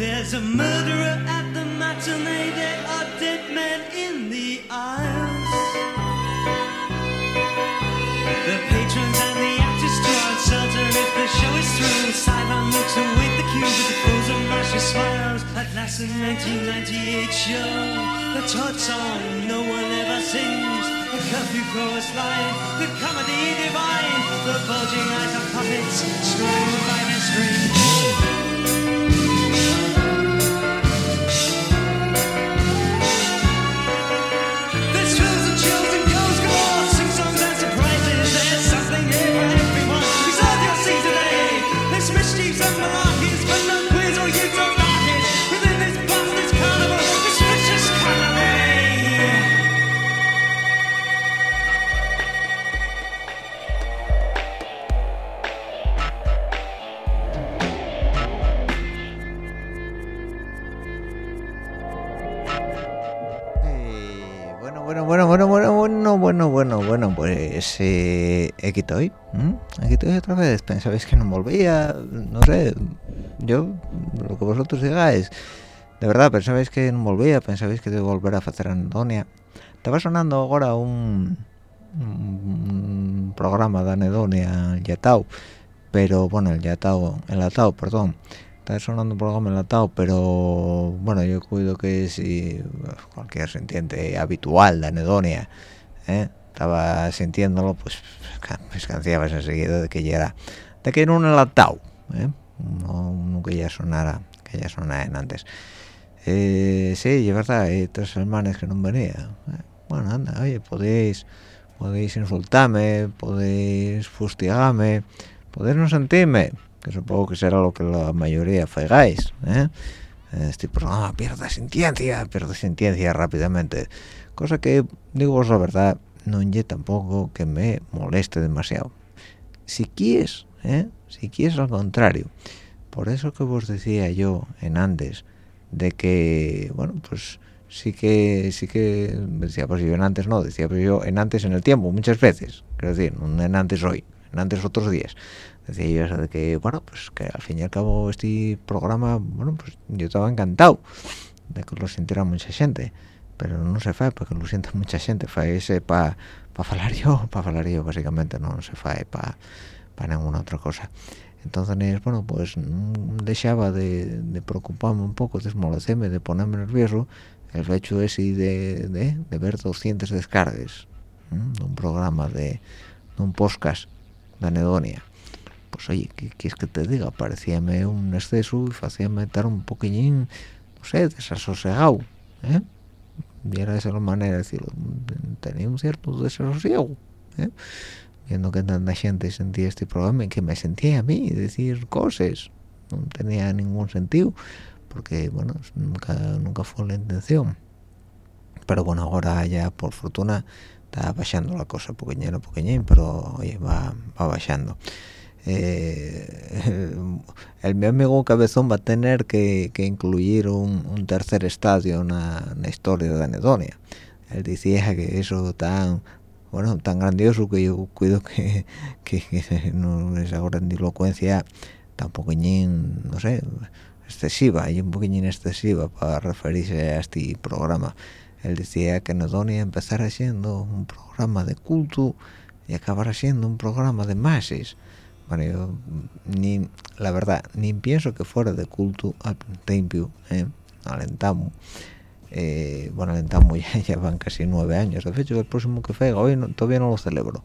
There's a murderer at the matinee. There are dead men in the aisles. The patrons and the actors are uncertain if the show is through. Sideline looks await the cue with the pose of martial smiles. At last, the 1998 show, the Todd song no one ever sings. The curfew chorus line, the comedy divine, the bulging eyes of puppets strung by their strings. Eh, aquí estoy, ¿m? aquí estoy otra vez. Pensabais que no volvía, no sé, yo, lo que vosotros digáis. De verdad, pensabais que no volvía, pensabais que debo volver a hacer anedonia. Estaba sonando ahora un, un programa de anedonia Yatao, pero bueno, el Yatao, el Atao, perdón. Está sonando un programa enlatado, pero bueno, yo cuido que si cualquier sintiente habitual de anedonia ¿eh? Estaba sintiéndolo, pues pues canciabas enseguida de que ya era, de que era un enlatado, ¿eh? no, que ya sonara, que ya sonara en antes. Eh, sí, es verdad, hay tres semanas que no venía. ¿eh? Bueno, anda, oye, podéis, podéis insultarme, podéis fustigarme, podéis no sentirme, que supongo que será lo que la mayoría fegáis, ¿eh? Este programa pierde sintiencia, pierde sintiencia rápidamente. Cosa que, digo la verdad, no es tampoco que me moleste demasiado. Si quieres, ¿eh? si quieres al contrario. Por eso que vos decía yo en antes, de que, bueno, pues sí que, sí que, decía pues yo en antes no, decía pues yo en antes en el tiempo, muchas veces, quiero decir, no en antes hoy, en antes otros días decía yo eso de que bueno pues que al fin y al cabo este programa bueno pues yo estaba encantado de que lo sintiera mucha gente pero no se fue porque lo siente mucha gente fue ese para pa hablar yo para hablar yo básicamente no se fue para para ninguna otra cosa entonces bueno pues dejaba de, de preocuparme un poco de de ponerme nervioso el hecho ese de, de, de ver 200 descargas de un programa de, de un podcast de anedonia pues oye ¿qué quieres que te diga? parecíame un exceso y hacíame estar un poquillín no sé desasosegado ¿eh? Y era esa manera tenía un cierto desasosiego ¿eh? viendo que tanta gente sentía este programa y que me sentía a mí decir cosas no tenía ningún sentido porque bueno nunca nunca fue la intención pero bueno ahora ya por fortuna está bajando la cosa poqueñero poqueñín pero oye va, va bajando eh, el mi amigo Cabezón va a tener que, que incluir un, un, tercer estadio na, na historia de Anedonia. Él decía que eso tan bueno tan grandioso que yo cuido que, que, que no, esa grandilocuencia tampoco ñin, no sé, excesiva, y un poquillín excesiva para referirse a este programa. Él decía que Anedonia empezara siendo un programa de culto y acabara siendo un programa de masas. Bueno yo ni la verdad ni pienso que fuera de culto al principio ¿eh? alentamos eh, bueno alentamos ya, ya van casi nueve años de hecho el próximo que fue hoy no, todavía no lo celebro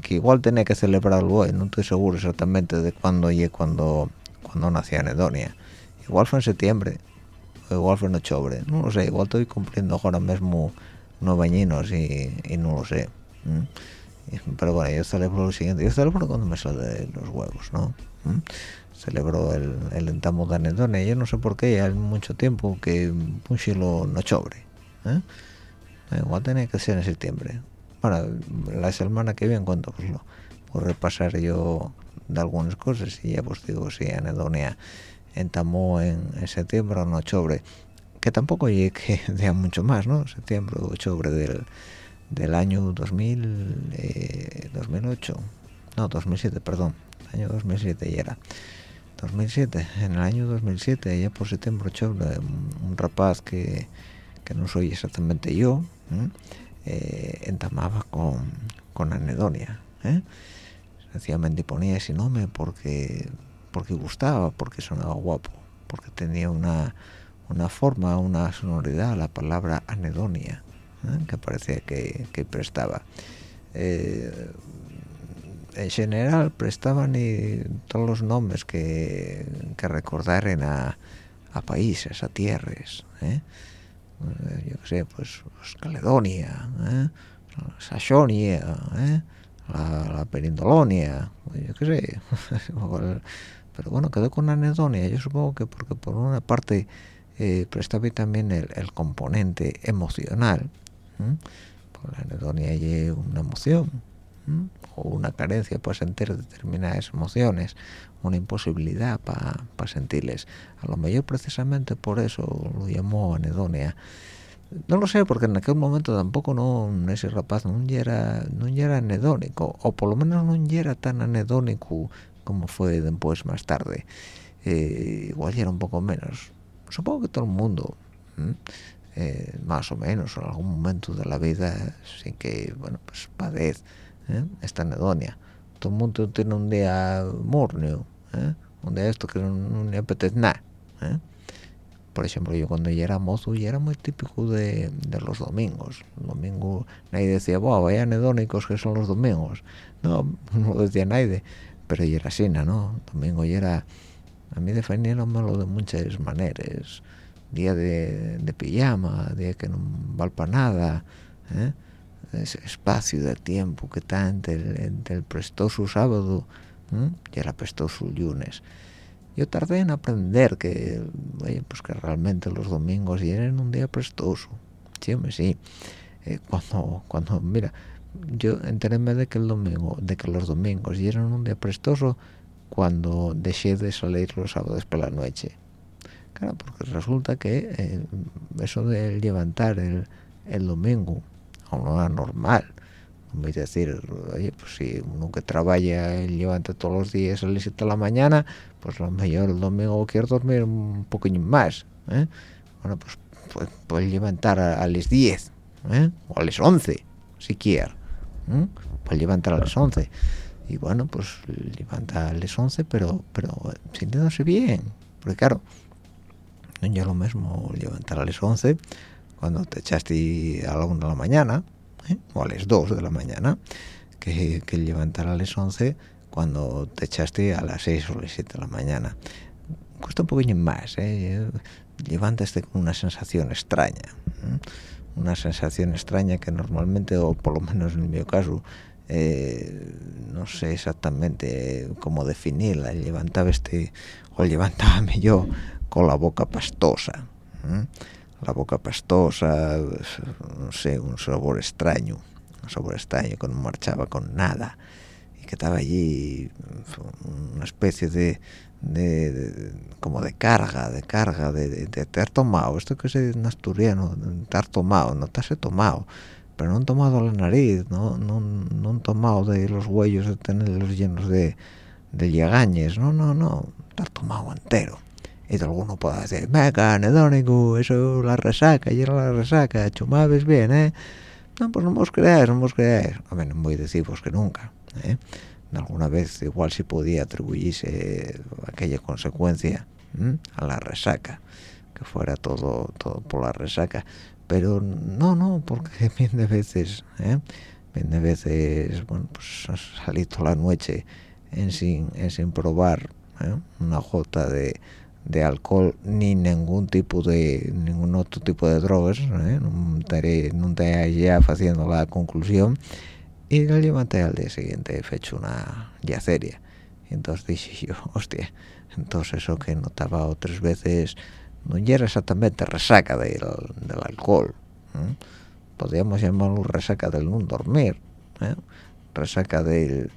que igual tenía que celebrarlo hoy no estoy seguro exactamente de cuándo y cuando cuando nació Anedonia igual fue en septiembre o igual fue en octubre no lo sé igual estoy cumpliendo ahora mismo nueve añinos y, y no lo sé ¿Mm? pero bueno yo celebro lo siguiente yo celebro cuando me sale de los huevos no ¿Mm? celebro el, el entamo de anedonia yo no sé por qué hay mucho tiempo que lo no chobre ¿eh? igual tenía que ser en septiembre bueno la semana que viene cuando pues lo por repasar yo de algunas cosas y ya pues digo si anedonia entamó en, en septiembre o no octubre que tampoco llegue que sea mucho más no septiembre o octubre del del año 2000, eh, 2008, no, 2007, perdón, año 2007 ya era. 2007, en el año 2007, ya por septiembre, octubre, un rapaz que, que no soy exactamente yo, eh, entamaba con, con anedonia. ¿eh? Sencillamente ponía ese nombre porque, porque gustaba, porque sonaba guapo, porque tenía una, una forma, una sonoridad, la palabra anedonia. ¿Eh? que parecía que, que prestaba eh, en general prestaban y todos los nombres que, que recordaran a, a países, a tierras ¿eh? yo qué sé, pues, pues Caledonia ¿eh? Sajonia ¿eh? la, Perindolonia yo qué sé pero bueno quedó con anedonia yo supongo que porque por una parte eh, prestaba también el componente emocional por la anedonia hay una emoción o una carencia para sentir determinadas emociones una imposibilidad para sentirles. A lo mejor precisamente por eso lo llamó anedonia. No lo sé porque en aquel momento tampoco no ese rapaz no era no era anedónico o por lo menos no era tan anedónico como fue después más tarde. Eh, igual era un poco menos. Supongo que todo el mundo eh, más o menos en algún momento de la vida sin que bueno pues padez ¿eh? esta anedonia todo el mundo tiene un día mornio ¿eh? un día esto que no, no le apetece nada ¿eh? por ejemplo yo cuando ya era mozo ya era muy típico de, de los domingos domingo nadie decía Buah, vaya anedónicos que son los domingos no no decía nadie pero ya era así no domingo ya era a mí malo de muchas maneras día de, de pijama, día que no vale para nada, ¿eh? ese espacio de tiempo que está entre el, entre el prestoso sábado ¿eh? y el apestoso lunes. Yo tardé en aprender que, oye, pues que realmente los domingos eran un día prestoso. Sí, sí. Eh, cuando, cuando, mira, yo enteréme de que el domingo, de que los domingos eran un día prestoso cuando dejé de salir los sábados por la noche Claro, porque resulta que eh, eso de levantar el, el domingo a una hora normal, no es decir, oye, pues si uno que trabaja y levanta todos los días a las 7 de la mañana, pues a lo mejor el domingo quiere dormir un poquillo más, ¿eh? Bueno, pues pues, pues levantar a, las 10 ¿eh? o a las 11 si quiere pues levantar a las 11 y bueno pues levanta a las 11 pero pero sintiéndose bien porque claro no es lo mismo levantar a las 11 cuando te echaste a la 1 de la mañana ¿eh? o a las 2 de la mañana que, que levantar a las 11 cuando te echaste a las 6 o las 7 de la mañana cuesta un poquillo más ¿eh? levantaste con una sensación extraña una sensación extraña que normalmente o por lo menos en mi caso eh, no sé exactamente cómo definirla levantaba este o levantábame yo con la boca pastosa la boca pastosa no sé un sabor extraño un sabor extraño que no marchaba con nada y que estaba allí una especie de, de, como de carga, de carga, de, de, ter tomado, esto que es en asturiano, estar tomado, no has tomado, pero no han tomado la nariz, no, no, no han tomado de los huellos de tenerlos llenos de, de llegañes, no, no, no, estar tomado entero. Y de alguno puede decir, meca, nedónico, eso la resaca, y era la resaca, chumabes bien, ¿eh? No, pues no vos creáis, no vos creáis. A ver, no voy a decir pues que nunca, ¿eh? alguna vez igual si podía atribuirse aquella consecuencia a la resaca que fuera todo todo por la resaca pero no no porque bien de veces ¿eh? bien de veces bueno pues salí toda la noche en sin sin probar ¿eh? una gota de, de alcohol ni ningún tipo de ningún otro tipo de drogas ¿eh? no estaré no estaré ya haciendo la conclusión y lo levanté al día siguiente he hecho una yaceria y entonces dije yo hostia entonces eso que notaba otras veces no era exactamente resaca del, del alcohol podríamos llamarlo resaca del no dormir ¿eh? resaca del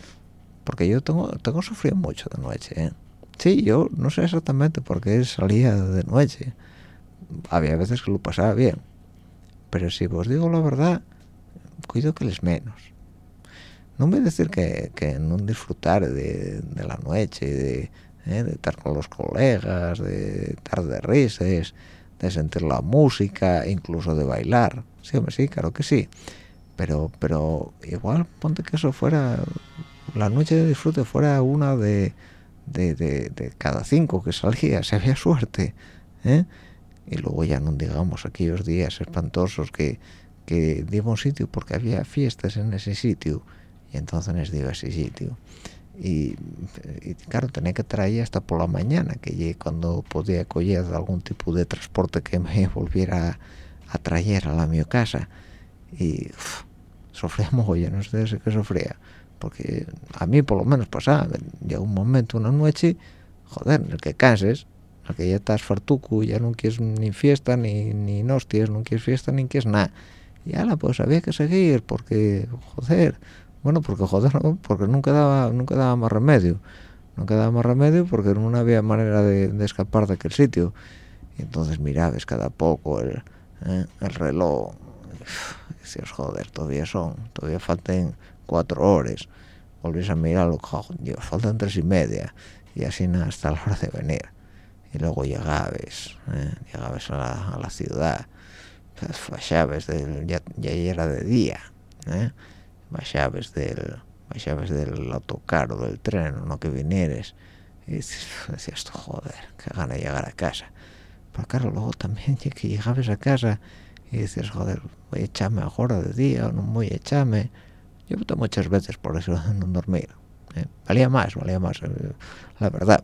porque yo tengo tengo sufrido mucho de noche ¿eh? Sí yo no sé exactamente por qué salía de noche había veces que lo pasaba bien pero si os digo la verdad cuido que les menos no voy a decir que, que no disfrutar de, la noche, eh, de, estar con los colegas, de estar de risas, de sentir la música, incluso de bailar. Sí, hombre, sí, claro que sí. Pero, pero igual ponte que eso fuera, la noche de disfrute fuera una de, de, cada cinco que salía, si había suerte. ¿eh? Y luego ya no digamos aquellos días espantosos que, que dimos sitio porque había fiestas en ese sitio y entonces les digo ese sitio y, claro tenía que traer hasta por la mañana que cuando podía coger algún tipo de transporte que me volviera a traer a la mi casa y sufría mogollón no sé qué sufría porque a mí por lo menos pasaba llega un momento una noche joder en el que canses en el que ya estás fartuco ya no quieres ni fiesta ni ni hostias no quieres fiesta ni quieres nada. Y ala pues había que seguir porque joder bueno porque joder porque nunca daba nunca daba más remedio. Nunca daba más remedio porque no había manera de, escapar de aquel sitio. Entonces mirabas cada poco el, eh, el reloj. Y decías joder todavía son todavía faltan cuatro horas volvías a mirarlo Dios, faltan tres y media y así hasta la hora de venir. Y luego llegabas eh, llegabas a la, a la ciudad. Flashabas del, ya, ya era de día ¿eh? llaves del llaves del autocar o del tren o no que vinieres. Y decías joder qué gana llegar a casa pero claro luego también que llegabas a casa y dices joder voy a echarme ahora de día o no voy a echarme yo he muchas veces por eso no dormir ¿eh? valía más valía más eh, la verdad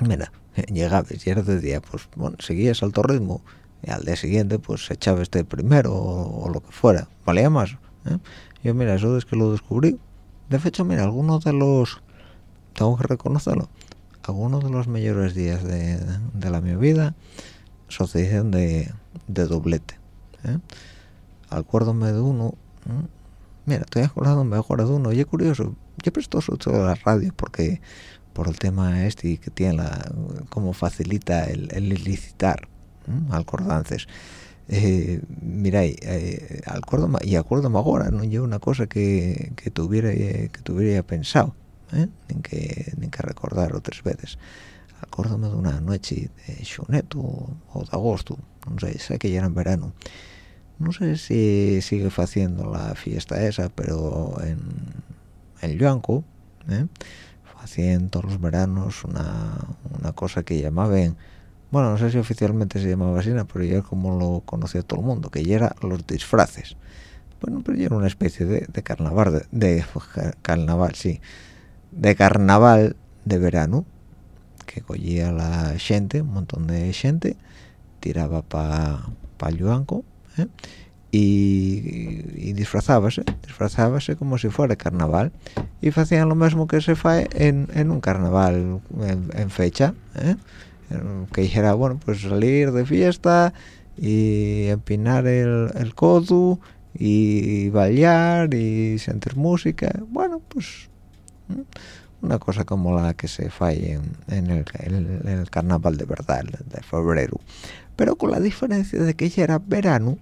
mira era de día pues bueno seguías alto ritmo y al día siguiente pues echabas este primero o, lo que fuera valía más ¿eh? yo mira eso es que lo descubrí de hecho mira algunos de los tengo que reconocerlo algunos de los mayores días de, la mi vida sucedieron de, de doblete acuérdome de uno mira estoy acordándome ahora de uno y es curioso yo presto toda la radio porque por el tema este que tiene la cómo facilita el, el ilicitar acordances eh, miráis, eh, acuerdo, y acuérdome ahora, no yo una cosa que, que tuviera que tuviera pensado, ¿eh? ni, que, ni que recordar otras veces. acuérdame de una noche de xuneto o de agosto no sé sé que ya era en verano no sé si sigue haciendo la fiesta esa pero en el Yuanco ¿eh? hacían todos los veranos una, una cosa que llamaban bueno no sé si oficialmente se llamaba así pero ya como lo conocía todo el mundo que ya era los disfraces bueno pero ya era una especie de, de carnaval de, carnaval sí de carnaval de verano que cogía la gente un montón de gente tiraba para pa el Yuanco ¿eh? y, y, disfrazábase, disfrazábase como si fuera carnaval y hacían lo mismo que se fae en, en un carnaval en, fecha, ¿eh? que era bueno pues salir de fiesta y empinar el, el codo y bailar y sentir música, bueno pues ¿eh? una cosa como la que se fae en, el, el, carnaval de verdad, de febrero, pero con la diferencia de que ya era verano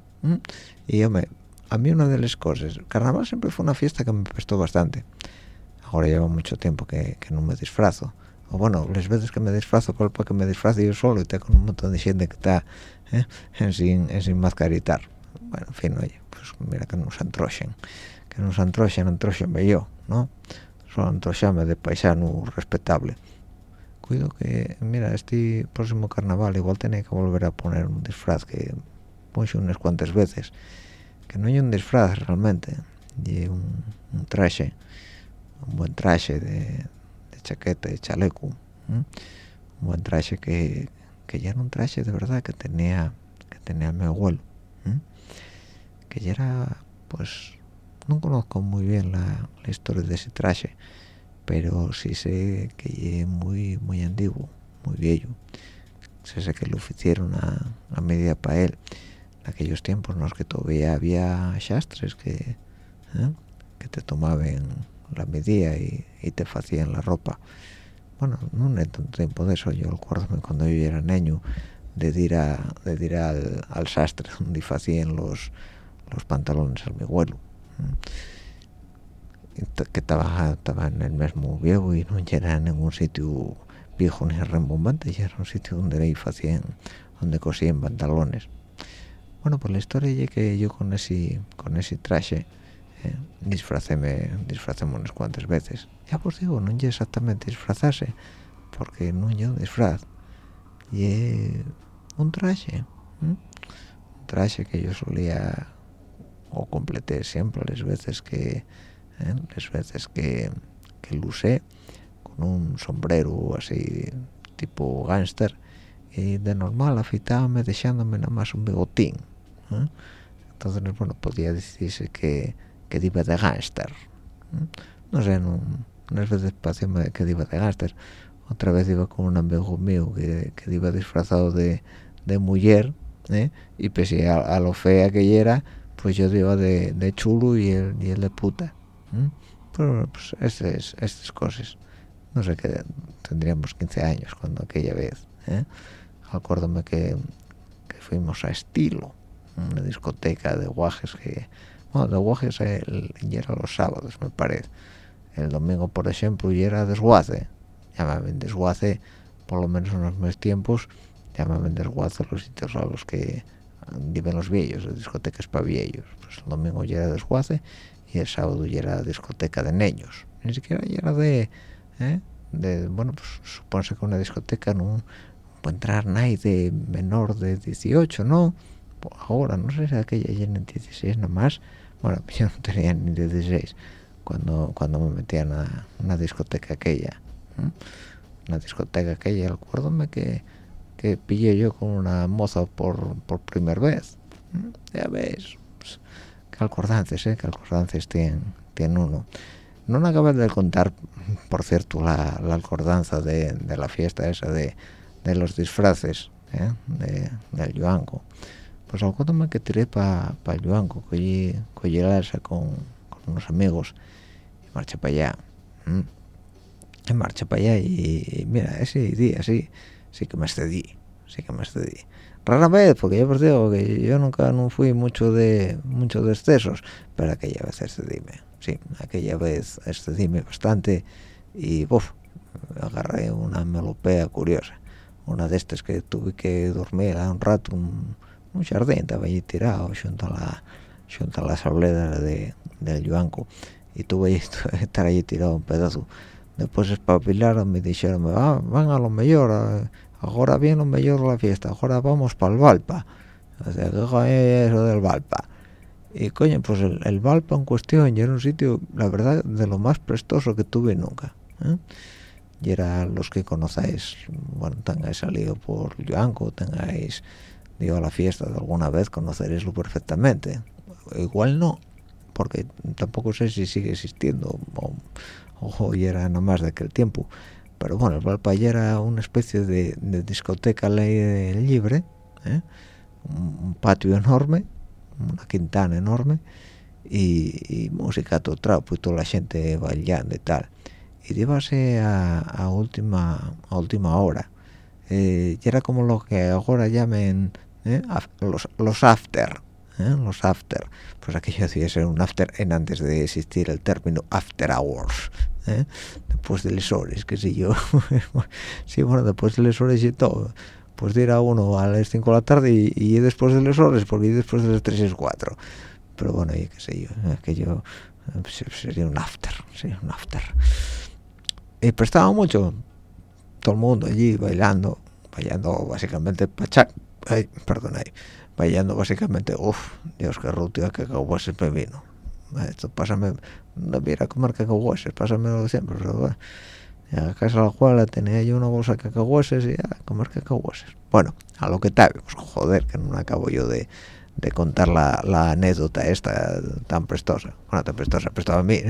y yo me, a mí una de las cosas, carnaval siempre fue una fiesta que me prestó bastante. Ahora lleva mucho tiempo que, no me disfrazo. O bueno, las veces que me disfrazo, por que me disfrazo yo solo y tengo un montón de gente que está ¿eh? en, sin, en sin mascaritar. Bueno, en fin, oye, pues mira que nos antrochen. Que nos antrochen, antrochen yo, ¿no? Solo antrochame de paisano respetable. Cuido que, mira, este próximo carnaval igual tenía que volver a poner un disfraz que puse unas cuantas veces que no hay un disfraz realmente y un, traje un buen traje de, de chaqueta y chaleco un buen traje que, que ya era un traje de verdad que tenía que tenía mi abuelo que ya era pues no conozco muy bien la, la, historia de ese traje pero sí sé que es muy muy antiguo muy viejo sé que lo hicieron a, a medida para él en aquellos tiempos en los que todavía había chastres que, ¿eh? que te tomaban la medida y, te hacían la ropa. Bueno, no hay tanto tiempo de eso, yo recuerdo cuando yo era niño de ir, a, de ir al, al, sastre donde hacían los, los pantalones al mi abuelo. Que estaba, estaba en el mismo viejo y no era en ningún sitio viejo ni rembombante, ya era un sitio donde ahí hacían, donde cosían pantalones. Bueno pues la historia es que yo con ese con ese traje eh, disfracéme disfracéme unas cuantas veces. Ya pues digo no es exactamente disfrazarse porque no yo disfraz. Y un traje un traje que yo solía o completé siempre las veces que eh, las veces que que lo usé con un sombrero así tipo gángster y de normal afeitábame dejándome nada más un bigotín ¿eh? entonces bueno podía decirse que que iba de gángster ¿eh? no sé no, unas veces parecía que iba de gángster otra vez iba con un amigo mío que, que iba disfrazado de, de mujer ¿eh? y pese a, lo fea que era pues yo iba de, de chulo y él, y él de puta pero pues estas, estas cosas. No sé qué tendríamos 15 años cuando aquella vez ¿eh? acuérdame que, que fuimos a estilo una discoteca de guajes que bueno de guajes y era los sábados me parece. El domingo por ejemplo y era desguace. Llamaban desguace por lo menos en los tiempos llamaban desguace los sitios a los que viven los viejos de discotecas para viejos. Pues el domingo ya era desguace y el sábado ya era discoteca de niños. Ni siquiera ya era de ¿eh? de bueno pues supone que una discoteca no puede entrar nadie de menor de 18 no ahora, no sé si aquella ya en 16 nomás, bueno, yo no tenía ni 16 cuando cuando me metían a una discoteca aquella, una discoteca aquella, recuérdome que, que pillé yo con una moza por, por primera vez, ya ves, pues, acordances, ¿eh? qué acordances tiene, tiene uno. No acabas de contar, por cierto, la, la acordanza de, de, la fiesta esa de, de los disfraces ¿eh? de, del Yuanco pues acuérdame que tiré para pa el Yuanco, cogí, cogí el alza con, con, unos amigos y marché para allá. Y marché para allá y, mira, ese día sí, sí que me excedí, sí que me excedí. Rara vez, porque yo os digo que yo nunca no fui mucho de mucho de excesos, pero aquella vez excedíme, sí, aquella vez excedíme bastante y agarré una melopea curiosa una de estas que tuve que dormir a un rato un, un jardín estaba allí tirado junto a la junto a la sableda de, del yuanco y tuve que estar allí tirado un pedazo. Después espabilaron me dijeron van a lo mejor ahora viene mejor la fiesta ahora vamos para el Valpa. O sea ¿qué es eso del Valpa y coño pues el, el, Valpa en cuestión era un sitio la verdad de lo más prestoso que tuve nunca ¿eh? y era los que conocéis bueno tengáis salido por Yuanco tengáis digo a la fiesta de alguna vez conoceréislo perfectamente. Igual no porque tampoco sé si sigue existiendo o, o ya era nada más de aquel tiempo pero bueno el Valpa ya era una especie de, de discoteca libre ¿eh? un, patio enorme una quintana enorme y, y música todo trapo y toda la gente bailando y tal. Y llevase a, a última a última hora. Eh, y era como lo que ahora llamen eh, los, los after ¿eh? los after. Pues aquello decía ser un after en antes de existir el término after hours ¿eh? después de les horas que sé yo. Sí bueno después de horas y todo. Pues dirá uno a las 5 de la tarde y, después de las porque después de las 3 y 4 pero bueno y qué sé yo aquello sería un after sería un after. Y prestaba mucho todo el mundo allí bailando bailando básicamente pachá ay, perdón ahí bailando básicamente uff dios qué rutio que cacahueses me vino esto pásame no viera comer cacahueses pásamelo siempre bueno. A casa la cual tenía yo una bolsa de cacahueses y a comer cacahueses. Bueno a lo que tal pues joder que no acabo yo de, de contar la, la, anécdota esta tan prestosa. Bueno tan prestosa prestaba a mí.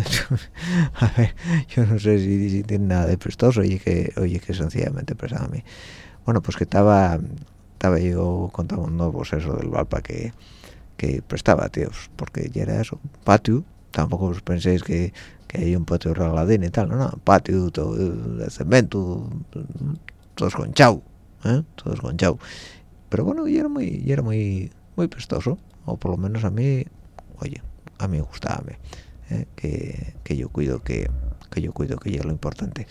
A ver yo no sé si, si, tiene nada de prestoso oye que oye que sencillamente prestaba a mí. Bueno pues que estaba estaba yo contando pues eso del Valpa que que prestaba tíos porque ya era eso patio tampoco os penséis que, que hay un patio regaladín y tal no no patio todo de cemento todos con chau ¿eh? todos con chau pero bueno y era muy y era muy muy prestoso o por lo menos a mí oye a mí gustaba ¿eh? que, que yo cuido que, que yo cuido que ya lo importante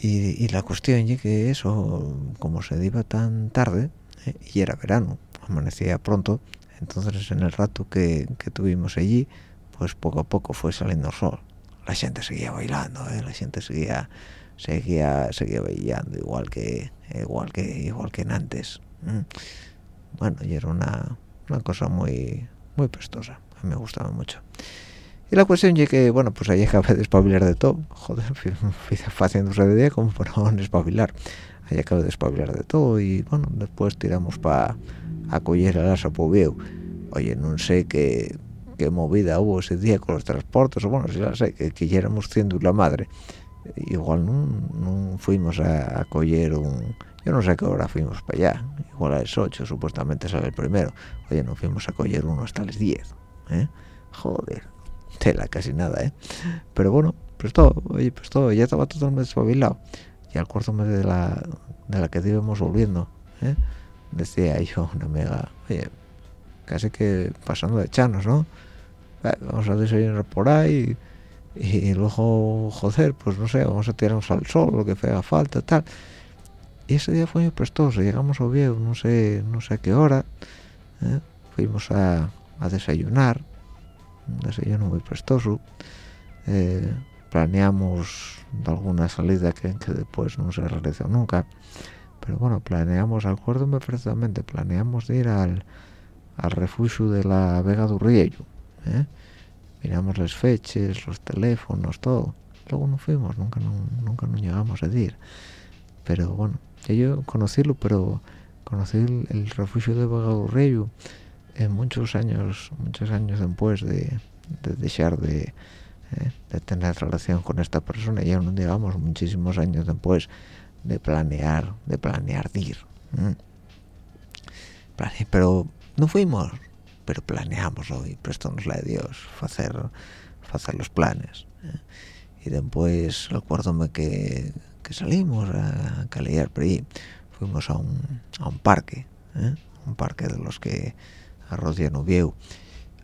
y, y, la cuestión es que eso como se iba tan tarde ¿eh? y era verano amanecía pronto entonces en el rato que, que, tuvimos allí pues poco a poco fue saliendo el sol. La gente seguía bailando ¿eh? la gente seguía seguía seguía bailando igual que igual que igual que en antes bueno y era una, una cosa muy muy prestosa a mí me gustaba mucho. Y la cuestión es que bueno pues ahí acabé de despabilar de todo. Joder fui, haciéndose de día como para no despabilar ahí acabé de despabilar de todo y bueno después tiramos para acoger a la Sapobio oye no sé qué, qué movida hubo ese día con los transportes o bueno si la sé que, que ya éramos siendo la madre igual no, fuimos a acoger un yo no sé qué hora fuimos para allá igual a las 8 supuestamente sale el primero oye no fuimos a coger uno hasta las 10 ¿eh? joder tela casi nada ¿eh? pero bueno pues todo oye pues todo ya estaba totalmente espabilado y al cuarto mes de la de la que íbamos volviendo ¿eh? Decía yo una amiga oye casi que pasando de chanos no vamos a desayunar por ahí y, y luego joder pues no sé vamos a tirarnos al sol lo que haga falta tal y ese día fue muy prestoso llegamos a Oviedo no sé no sé a qué hora ¿eh? fuimos a, a, desayunar un desayuno muy prestoso eh, planeamos alguna salida que, que, después no se realizó nunca pero bueno planeamos acuérdome perfectamente planeamos ir al, al refugio de la Vega do Riello ¿eh? miramos las fechas los teléfonos todo. Luego no fuimos nunca no, nunca nos llegamos a ir pero bueno yo conocerlo pero conocí el, refugio de Vagadorreyo en muchos años muchos años después de, de dejar de, eh, de, tener relación con esta persona. Ya no digamos muchísimos años después de planear de planear de ir pero no fuimos pero planeamos hoy prestónos la de Dios hacer hacer los planes ¿eh? y después recuérdome que que salimos a calear por fuimos a un, a un parque ¿eh? un parque de los que rodean Ubieu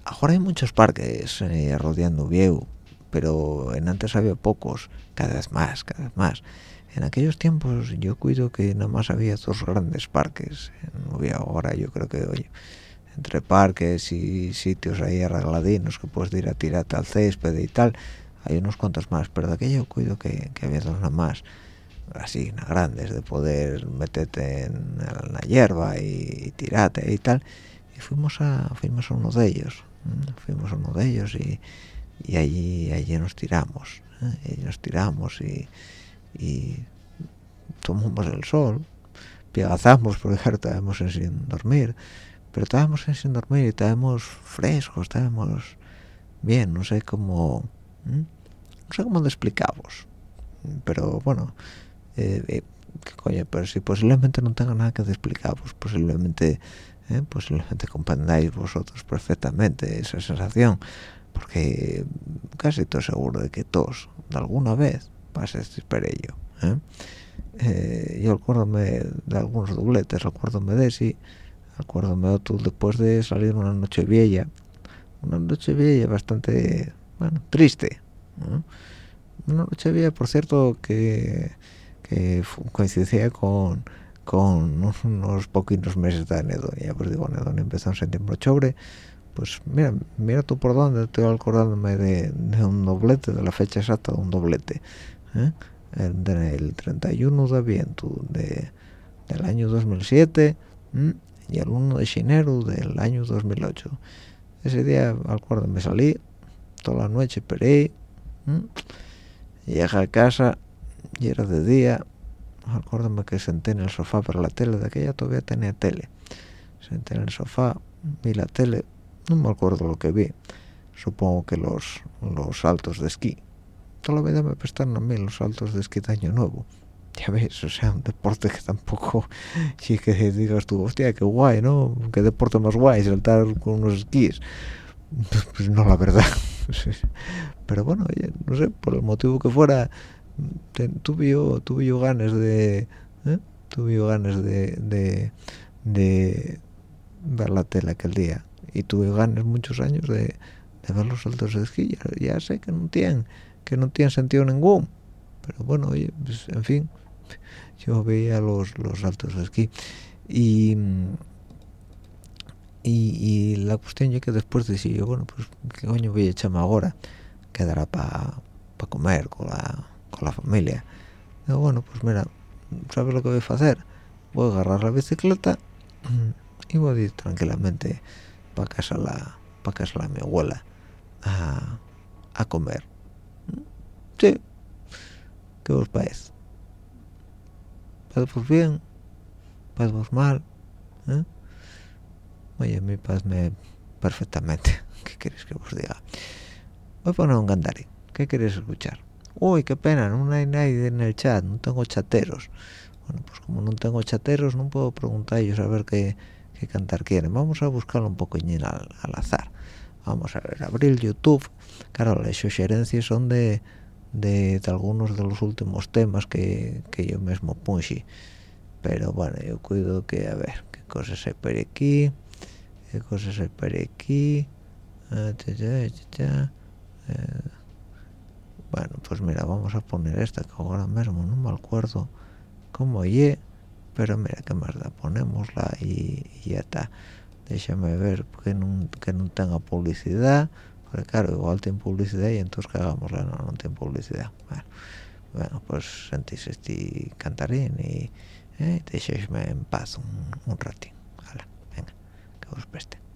ahora hay muchos parques eh, rodeando Ubieu pero en antes había pocos cada vez más cada vez más en aquellos tiempos yo cuido que nada más había dos grandes parques. No había ahora yo creo que oye entre parques y sitios ahí arregladinos que puedes ir a tirarte al césped y tal hay unos cuantos más pero de aquello cuido que, había dos nada más así grandes de poder meterte en la hierba y, tirarte y tal. Y fuimos a fuimos a uno de ellos fuimos a uno de ellos y, y allí allí nos tiramos ¿eh? y nos tiramos y, y tomamos el sol piagazamos porque claro estábamos sin dormir pero estábamos sin dormir y estábamos frescos estábamos bien no sé cómo no sé cómo lo explicamos pero bueno eh, eh, coño pero si posiblemente no tenga nada que explicaros posiblemente eh, posiblemente comprendáis vosotros perfectamente esa sensación porque casi estoy seguro de que todos de alguna vez pases por ello ¿eh? Eh, yo acuérdome de algunos dobletes acuérdome de sí acuérdome otro después de salir una noche vieja una noche vieja bastante bueno triste una noche vieja por cierto que, que coincidía con con unos poquitos meses de anedonia. Pues digo anedonia empezó en septiembre octubre. Pues mira mira tú por dónde estoy acordándome de, un doblete de la fecha exacta de un doblete ¿eh? el, el 31 de aviento de, del año 2007 y el 1 de enero del año 2008 ese día acuerdo me salí toda la noche peré llegué a casa y era de día. Acuérdame que senté en el sofá para la tele de aquella todavía tenía tele. Senté en el sofá vi la tele no me acuerdo lo que vi. Supongo que los los saltos de esquí toda la vida me prestaron a mí los saltos de esquí de año nuevo ya ves, o sea, un deporte que tampoco sí que digas tú, hostia, qué guay, ¿no? Qué deporte más guay, saltar con unos esquís. Pues, no, la verdad. Pero bueno, no sé, por el motivo que fuera, tuve yo, tuve yo ganas de, ¿eh? tuve ganas de, de, ver la tele aquel día y tuve ganas muchos años de ver los saltos de esquí. Ya, sé que no tienen, que no tienen sentido ningún, pero bueno, oye, pues, en fin, yo veía los, los saltos de y, y, la cuestión es que después decía yo, bueno, pues qué coño voy a echarme ahora, quedará para pa comer con la, con la familia. Digo, bueno, pues mira, ¿sabes lo que voy a hacer? Voy a agarrar la bicicleta y voy a ir tranquilamente para casa la para casa la mi abuela a, a comer. Sí, ¿qué os parece? pues bien, pues mal, ¿eh? Oye, mi paz me perfectamente. ¿Qué queréis que os diga? Voy a poner un cantarín. ¿Qué queréis escuchar? Uy, qué pena, no hay nadie en el chat, no tengo chateros. Bueno, pues como no tengo chateros, no puedo preguntar a ellos a ver qué, qué cantar quieren. Vamos a buscarlo un poco al, al azar. Vamos a ver, abrir YouTube. Claro, las sugerencias son de de, algunos de los últimos temas que, que yo mismo puse pero bueno yo cuido que a ver qué cosas hay por aquí qué cosas hay por aquí ah, eh, bueno pues mira vamos a poner esta que ahora mismo no me acuerdo cómo ye pero mira qué más da ponémosla y, y ya está. Déjame ver que no, que no tenga publicidad porque claro, igual tiene publicidad y entonces cagámosla, no, no tiene publicidad. Bueno, bueno pues sentís este cantarín y eh, en paz un, un ratín. venga, que os preste.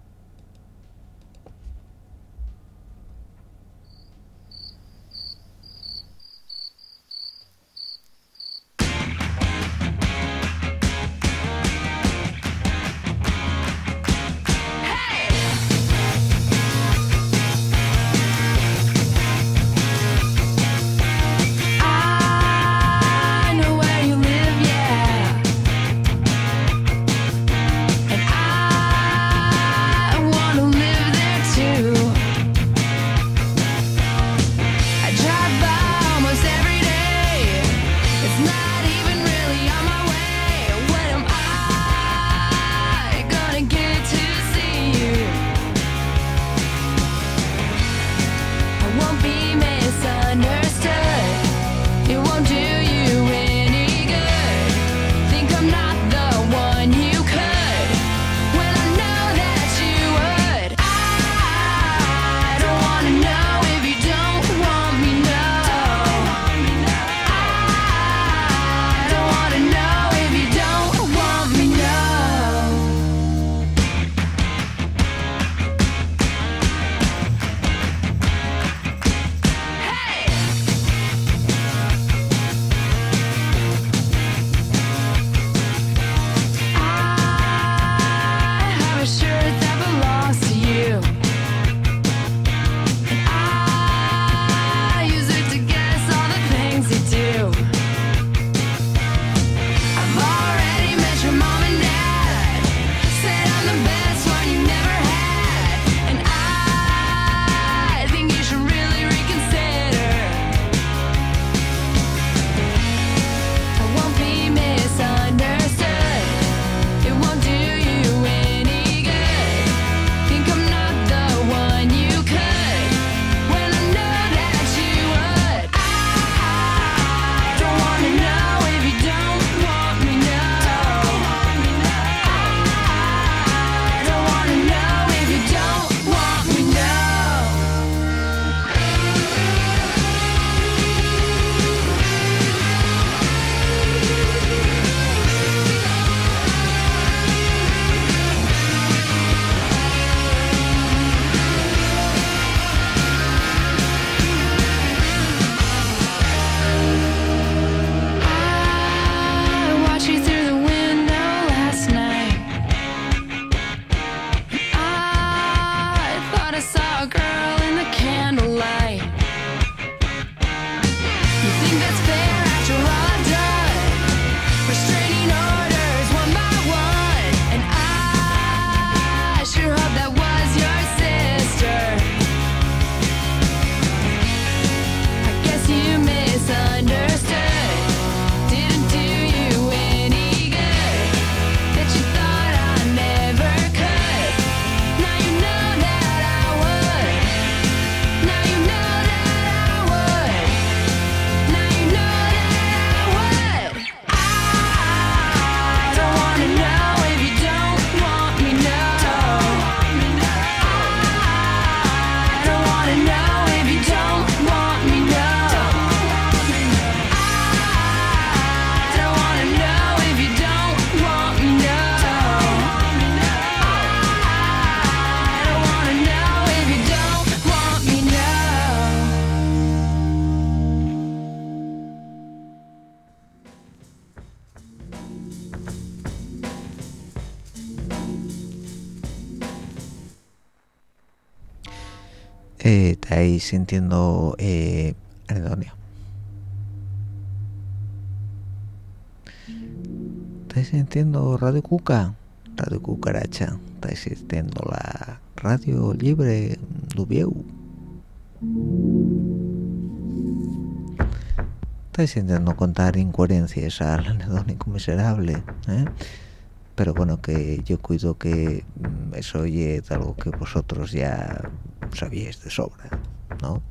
Sintiendo eh, anedonia estáis sintiendo Radio Cuca Radio Cucaracha. Estáis sintiendo la radio libre Dubieu. Estáis intentando contar incoherencias al anedónico miserable ¿eh? pero bueno que yo cuido que mm, eso oye algo que vosotros ya sabíais de sobra ¿no?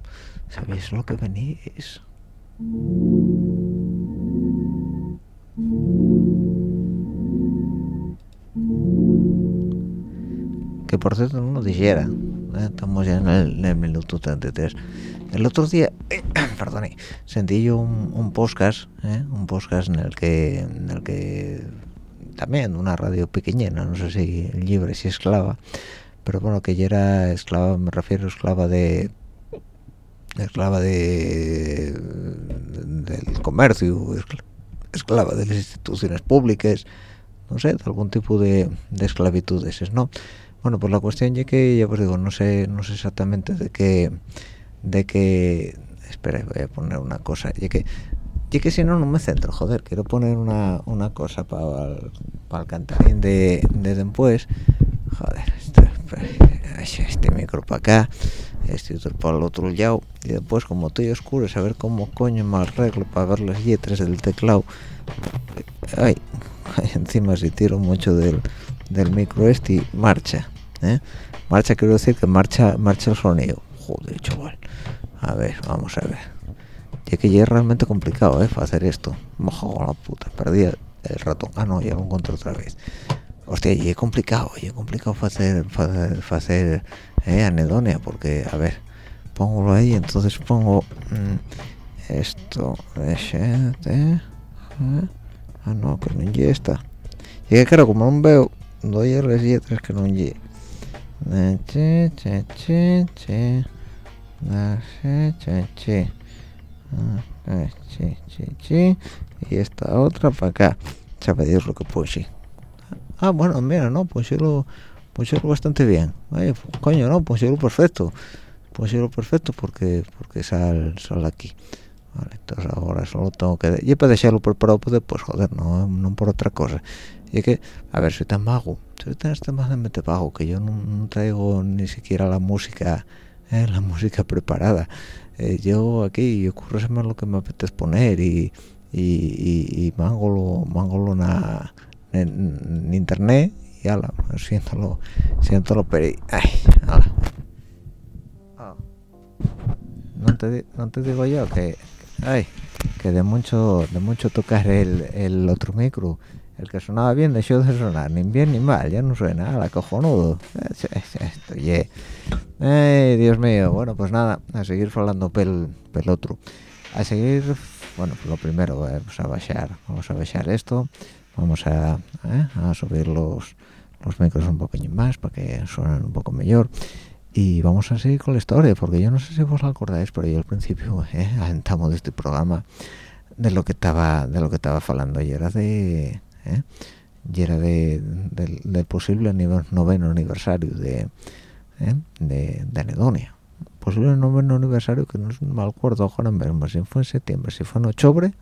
sabéis lo que venís que por cierto no lo dijera ¿eh? estamos ya en el, en el minuto 33 el otro día perdón sentí yo un, podcast ¿eh? un podcast en el que en el que también una radio pequeñena no sé si libre si esclava pero bueno que ya era esclava me refiero a esclava de esclava de del comercio esclava de las instituciones públicas no sé de algún tipo de, de esclavitudes no bueno pues la cuestión es que ya os digo no sé no sé exactamente de qué de que espera voy a poner una cosa y que y que si no no me centro joder quiero poner una, una cosa para el, el cantarín de, de después joder este, este micro para acá este otro para el otro lado y después como estoy oscuro saber cómo coño me arreglo para ver las letras del teclado. Ay, encima si tiro mucho del, del micro este marcha ¿eh? marcha quiero decir que marcha marcha el sonido. Joder chaval. A ver vamos a ver. Ya que ya es realmente complicado ¿eh? hacer esto. Mojo con la puta perdí el, ratón. Ah no ya lo encontré otra vez. Hostia y es complicado y es complicado hacer hacer eh, anedonia porque a ver pongo ahí entonces pongo mmm, esto eh, ah no que no ya está y que claro como no veo doy las letras que no llegue che, che, che, che. Che, che, che. Che, che, che. Y esta otra para acá. Sabe Dios lo que puse. Ah, bueno, mira, no, pusieron, pusieron bastante bien. Coño, no, pusieron perfecto. Pusieron perfecto porque porque sal, sal aquí. Vale, entonces ahora solo tengo que... Y para dejarlo preparado pues después, joder, no, no por otra cosa. Y es que, a ver, soy tan vago, soy tan extremadamente vago que yo no, traigo ni siquiera la música, eh, la música preparada. Eh, yo aquí, ocurre más lo que me apetece poner y, y, y, y mangolo, mangolo na, en, internet y ala, siéntalo, siéntalo peri. Ay, ala. Oh. No te, no te digo yo que, que de mucho, de mucho tocar el, el otro micro el que sonaba bien dejó de sonar, ni bien ni mal, ya no suena, la cojonudo. Esto, yeah. Ay, Dios mío, bueno, pues nada, a seguir hablando pel, pel otro. A seguir, bueno, pues lo primero, vamos a bajar, vamos a bajar esto, vamos a, eh, a subir los, los micros un poquillo más para que suenen un poco mejor y vamos a seguir con la historia porque yo no sé si vos acordáis pero yo al principio eh, alentamos de este programa de lo que estaba de lo que estaba hablando y era de ¿eh? y era de, de, del posible noveno aniversario de, ¿eh? de, de, Anedonia posible noveno aniversario que no me acuerdo ahora mismo si fue en septiembre si fue en octubre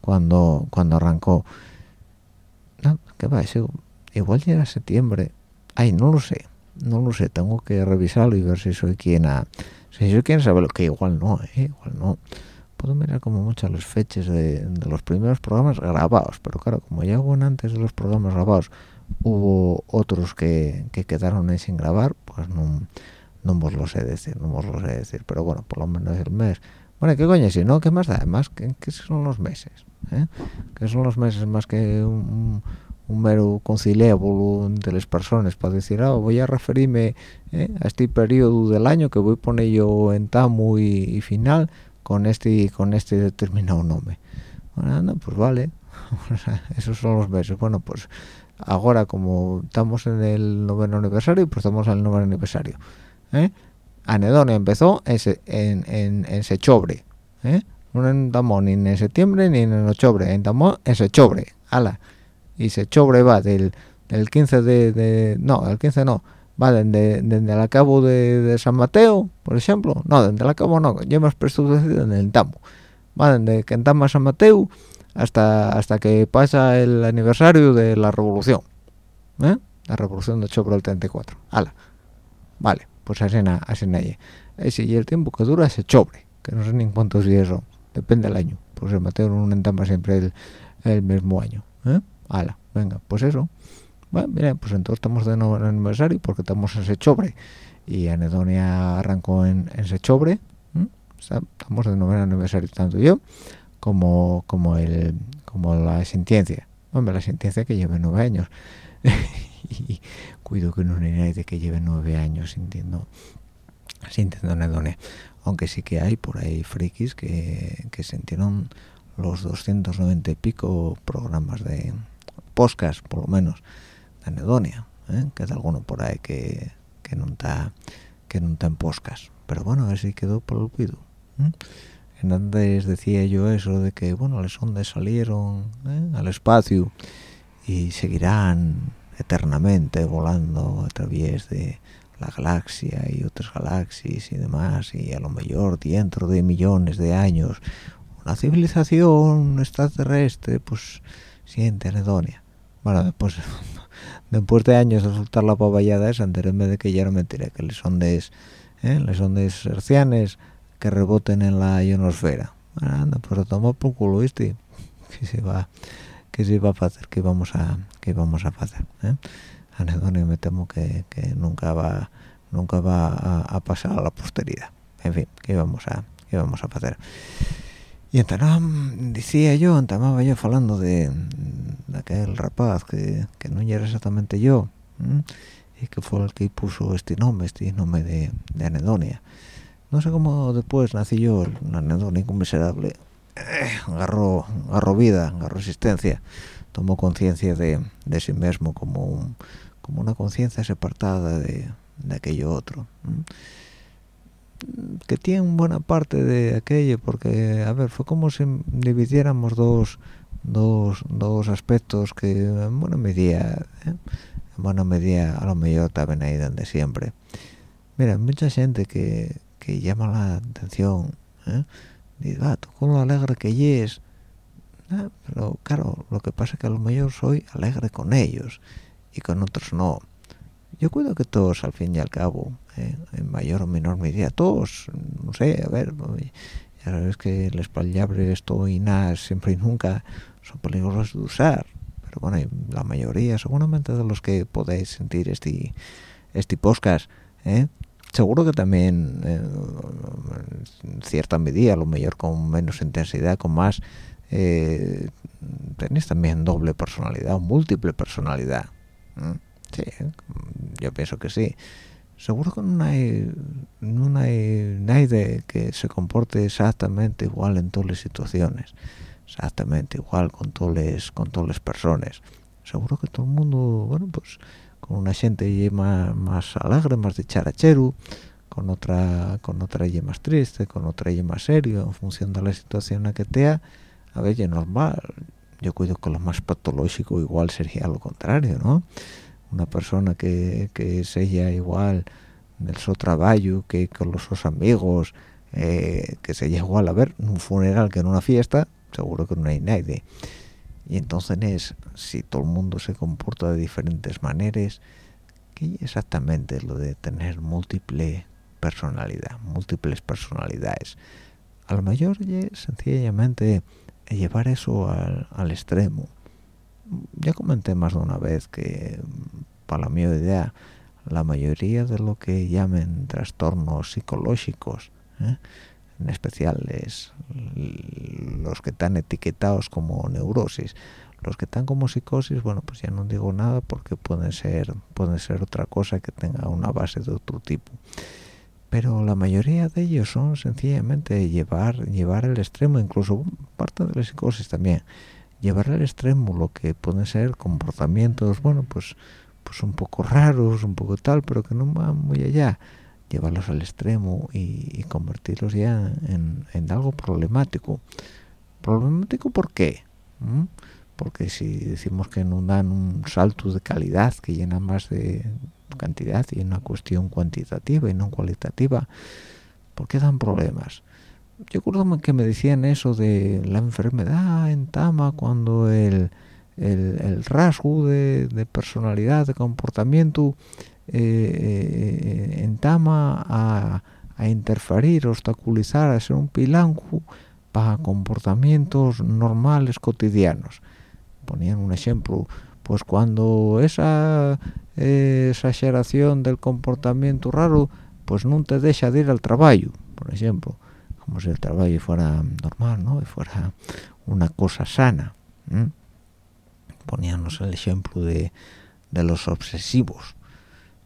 cuando cuando arrancó no, ¿qué va? Igual era septiembre. Ay no lo sé no lo sé. Tengo que revisarlo y ver si soy quien a si soy quien sabe lo que igual no ¿eh? igual no. Puedo mirar como muchas las fechas de, los primeros programas grabados pero claro como ya hubo antes de los programas grabados hubo otros que, que quedaron ahí sin grabar pues no no os lo sé decir no os lo sé decir. Pero bueno por lo menos el mes. Bueno qué coño si no qué más da más que, que son los meses ¿eh? que son los meses más que un, un mero conciliábulo de las personas para decir ah, voy a referirme ¿eh? a este periodo del año que voy a poner yo en tamo y, y final con este con este determinado nombre bueno no, pues vale esos son los meses bueno pues ahora como estamos en el noveno aniversario pues estamos el noveno aniversario ¿eh? Anedonia empezó en, en, en, en Sechobre ¿eh? no en Damón ni en septiembre ni en octubre en Damón en Sechobre ala y Sechobre va del, del 15 de, no el 15 no va desde, desde el cabo de, San Mateo, por ejemplo, no, desde el cabo no, yo más presto en el Tamo, va desde que a San Mateo hasta hasta que pasa el aniversario de la Revolución, ¿eh? la Revolución de Chopro del 34, ala, vale, pues así na, ese y el tiempo que dura ese chobre, que no sé ni cuántos días son, depende del año, pues San Mateo no entama siempre el, el mismo año, ¿eh? Ala, venga, pues eso, bueno, mira, pues entonces estamos de nuevo en el aniversario porque estamos en Sechobre y Anedonia arrancó en, en Sechobre. Estamos de nuevo en el aniversario tanto yo como como el como la sentencia. Hombre, la sentencia que lleva nueve años. y cuido que no hay nadie que lleve nueve años sintiendo sintiendo Anedonia. Aunque sí que hay por ahí frikis que, que sintieron los 290 y pico programas de podcast, por lo menos anedonia ¿eh? queda alguno por ahí que, que no está que no está en poscas pero bueno así quedó por el olvido ¿eh? antes decía yo eso de que bueno las ondas salieron ¿eh? al espacio y seguirán eternamente volando a través de la galaxia y otras galaxias y demás y a lo mejor dentro de millones de años una civilización extraterrestre pues siente anedonia bueno después después de años de soltar la pavallada esa enteréme de que ya era mentira que les ondes ¿eh? les ondes hercianes que reboten en la ionosfera anda pues tomó por culo ¿viste? que se va que se va a hacer que vamos a que vamos a hacer ¿eh? anedonia me temo que, que nunca va nunca va a, a, pasar a la posteridad en fin que vamos a que vamos a hacer y entonces decía yo, entamaba yo hablando de, aquel rapaz que, que, no era exactamente yo, y que fue el que puso este nombre, este nombre de, de anedonia. No sé cómo después nací yo, un anedónico miserable, eh, agarró, agarró vida, agarró existencia, tomó conciencia de, de, sí mismo como, un, como una conciencia separada de, de aquello otro que tiene buena parte de aquello porque a ver fue como si dividiéramos dos dos, dos aspectos que en buena medida ¿eh? en buena medida a lo mejor estaban ahí donde siempre mira mucha gente que, que llama la atención ¿eh? dice ah tú con lo alegre que es ah, pero claro lo que pasa que a lo mejor soy alegre con ellos y con otros no yo cuido que todos al fin y al cabo eh, en mayor o menor medida todos no sé a ver ya sabes que les palabras esto y nada siempre y nunca son peligrosos de usar pero bueno la mayoría seguramente de los que podéis sentir este este podcast ¿eh? seguro que también eh, en cierta medida a lo mejor con menos intensidad con más tenéis también doble personalidad o múltiple personalidad Sí, yo pienso que sí. Seguro que no hay, no hay nadie que se comporte exactamente igual en todas las situaciones, exactamente igual con todas con todas las personas. Seguro que todo el mundo, bueno, pues con una gente más, más alegre, más de charachero, con otra con otra y más triste, con otra y más serio, en función de la situación en que te a ver, es normal. Yo cuido que lo más patológico igual sería lo contrario, ¿no? Una persona que, que sella igual del su trabajo que con los sus amigos eh, que se igual a ver un funeral que en una fiesta seguro que no hay nadie. Y entonces es si todo el mundo se comporta de diferentes maneras que exactamente lo de tener múltiple personalidad múltiples personalidades. A lo mayor es sencillamente llevar eso al, al extremo ya comenté más de una vez que para mi idea la mayoría de lo que llamen trastornos psicológicos ¿eh? en especial los que están etiquetados como neurosis. Los que están como psicosis bueno pues ya no digo nada porque pueden ser pueden ser otra cosa que tenga una base de otro tipo. Pero la mayoría de ellos son sencillamente llevar llevar el extremo incluso parte de la psicosis también llevar al extremo lo que pueden ser comportamientos bueno pues pues un poco raros un poco tal pero que no van muy allá llevarlos al extremo y, convertirlos ya en, algo problemático problemático ¿por qué? ¿Mm? porque si decimos que no dan un salto de calidad que llena más de, cantidad y una cuestión cuantitativa y no cualitativa ¿por qué dan problemas? Yo acuerdo que me decían eso de la enfermedad en Tama cuando el, el, rasgo de, personalidad, de comportamiento eh, eh, en Tama a, a, interferir, obstaculizar, a ser un pilanco para comportamientos normales, cotidianos. Ponían un ejemplo, pues cuando esa eh, exageración del comportamiento raro, pues no te deja de ir al trabajo, por ejemplo como si el trabajo fuera normal, ¿no? Y fuera una cosa sana. Poníamos el ejemplo de, los obsesivos.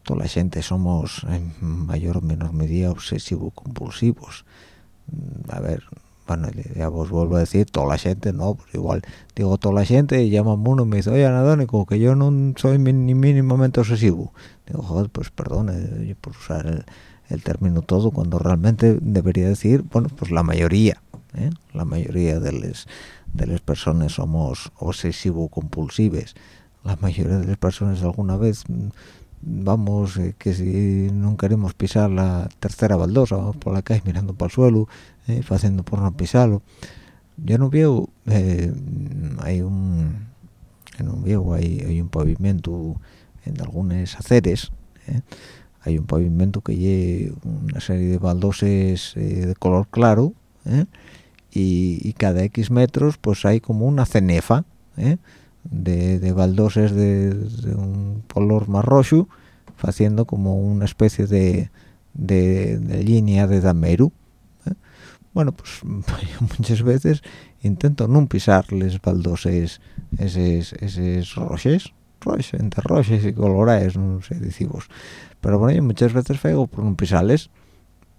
Toda la gente somos en mayor o menor medida obsesivo-compulsivos. A ver, bueno, ya vos vuelvo a decir, toda la gente, no, pues igual, digo toda la gente, y llama uno y me dice, oye, Anadónico, que yo no soy ni mínimamente obsesivo. Digo, joder, pues perdone por usar el, el término todo cuando realmente debería decir bueno pues la mayoría ¿eh? la mayoría de las de las personas somos obsesivo compulsives la mayoría de las personas alguna vez mm, vamos eh, que si no queremos pisar la tercera baldosa vamos por la calle mirando para el suelo eh, haciendo por no pisarlo yo no veo eh, hay un no veo hay, hay un pavimento en algunas aceres hay un pavimento que lleva una serie de baldoses eh, de color claro ¿eh? y, cada X metros pues hay como una cenefa ¿eh? de, baldoses de, un color más rojo haciendo como una especie de, línea de dameru bueno pues muchas veces intento no pisarles baldoses esos, esos roches entre roches y colores no sé decimos. Pero bueno muchas veces feo por un pisales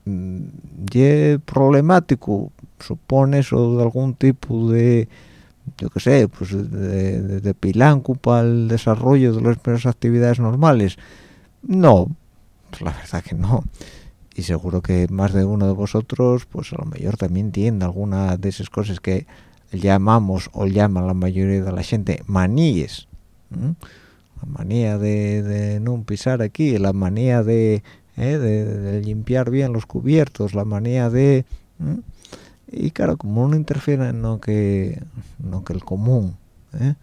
mm, y problemático supone eso de algún tipo de yo qué sé pues de, de, pilanco para el desarrollo de las primeras actividades normales. No pues la verdad que no. Y seguro que más de uno de vosotros pues a lo mejor también tiene alguna de esas cosas que llamamos o llama la mayoría de la gente maníes la manía de, no pisar aquí, la manía de, eh, de, limpiar bien los cubiertos, la manía de... Y claro, como uno interfiere en lo que, no que el común, ¿eh?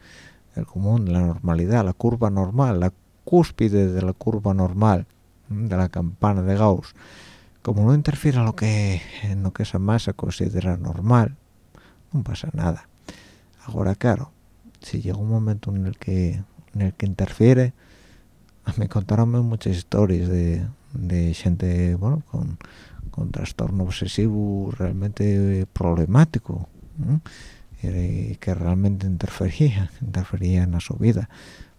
el común, la normalidad, la curva normal, la cúspide de la curva normal, de la campana de Gauss, como no interfiere en lo que, en lo que esa masa considera normal, no pasa nada. Ahora, claro, si llega un momento en el que en el que interfiere me contaron muchas historias de, gente bueno con, trastorno obsesivo realmente problemático y que realmente interfería interfería en su vida.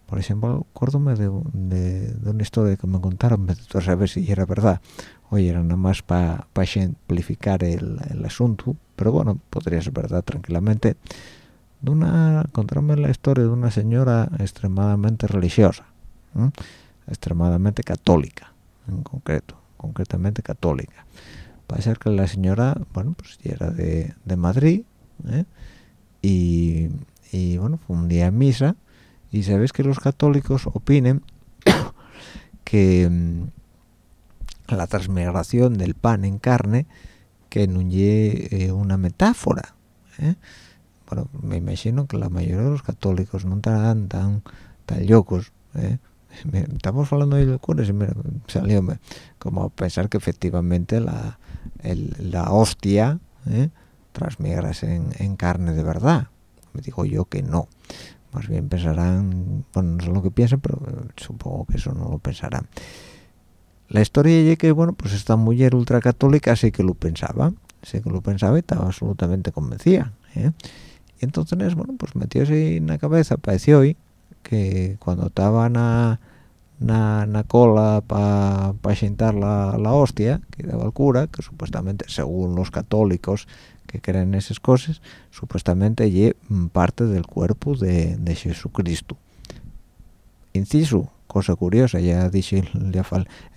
Por ejemplo acuérdome de, una historia que me contaron a saber si era verdad. Oye era nada más para simplificar el, el asunto pero bueno podría ser verdad tranquilamente de una contarme la historia de una señora extremadamente religiosa extremadamente católica en concreto concretamente católica ser que la señora bueno pues era de, Madrid ¿eh? y, bueno fue un día en misa y sabéis que los católicos opinen que mm, la transmigración del pan en carne que no es una metáfora ¿eh? Bueno, me imagino que la mayoría de los católicos no estarán tan tan locos ¿eh? estamos hablando de locuras y mira, salió como pensar que efectivamente la, la hostia ¿eh? transmigras en, carne de verdad me digo yo que no más bien pensarán bueno no sé lo que piensen pero supongo que eso no lo pensarán la historia es que bueno pues esta mujer ultracatólica sí que lo pensaba sí que lo pensaba y estaba absolutamente convencida ¿eh? Y entonces bueno pues metióse en la cabeza pareció hoy que cuando estaban a na, cola para pa sentar la, la, hostia que daba el cura que supuestamente según los católicos que creen esas cosas supuestamente es parte del cuerpo de, de Jesucristo inciso cosa curiosa ya dije ya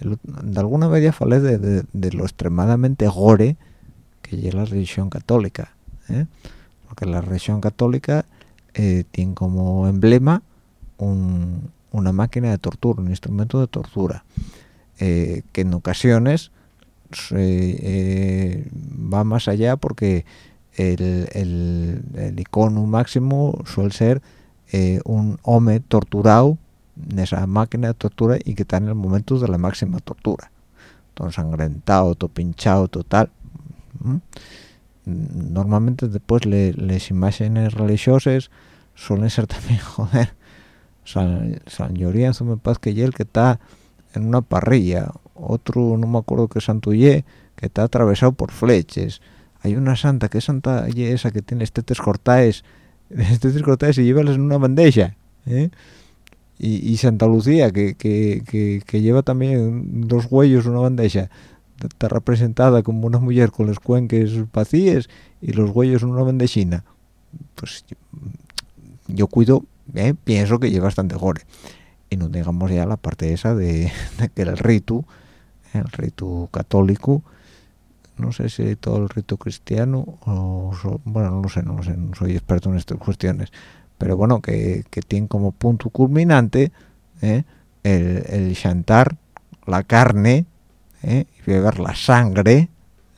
de alguna vez ya falé de, de, lo extremadamente gore que es la religión católica ¿eh? Porque la religión católica eh, tiene como emblema un, una máquina de tortura un instrumento de tortura que en ocasiones va más allá porque el, icono máximo suele ser un hombre torturado en esa máquina de tortura y que está en el momento de la máxima tortura todo ensangrentado, todo pinchado, total. Normalmente después le, las imágenes religiosas suelen ser también, joder, San, San Llorenzo me parece que él que está en una parrilla, otro no me acuerdo qué santo ye, que está atravesado por flechas. Hay una santa, que santa ye esa que tiene estetes cortaes, estetes cortaes y llévalas en una bandeja, ¿eh? y, Santa Lucía que, que, lleva también dos huellos una bandeja está representada como una mujer con los cuenques vacíes y los huellos en una bandejina pues yo, cuido eh, pienso que lleva bastante gore y no digamos ya la parte esa de, que el rito el rito católico no sé si todo el rito cristiano o bueno no lo sé no lo sé no soy experto en estas cuestiones pero bueno, que, tiene como punto culminante ¿eh? el, el, chantar la carne ¿eh? y beber la sangre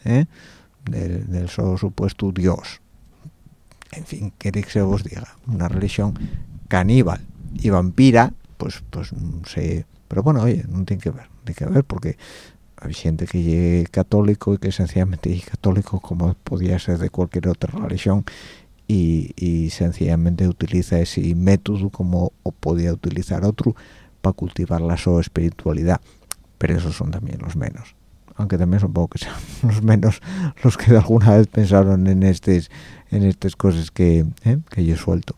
¿eh? del, supuesto Dios. En fin, ¿qué que se os diga? Una religión caníbal y vampira, pues, pues no sé, pero bueno, oye, no tiene que ver, no tiene que ver porque hay gente que llegue católico y que sencillamente es católico como podía ser de cualquier otra religión y, sencillamente utiliza ese método como o podía utilizar otro para cultivar la su espiritualidad pero esos son también los menos aunque también supongo que sean los menos los que de alguna vez pensaron en estas en estas cosas que, eh, que yo suelto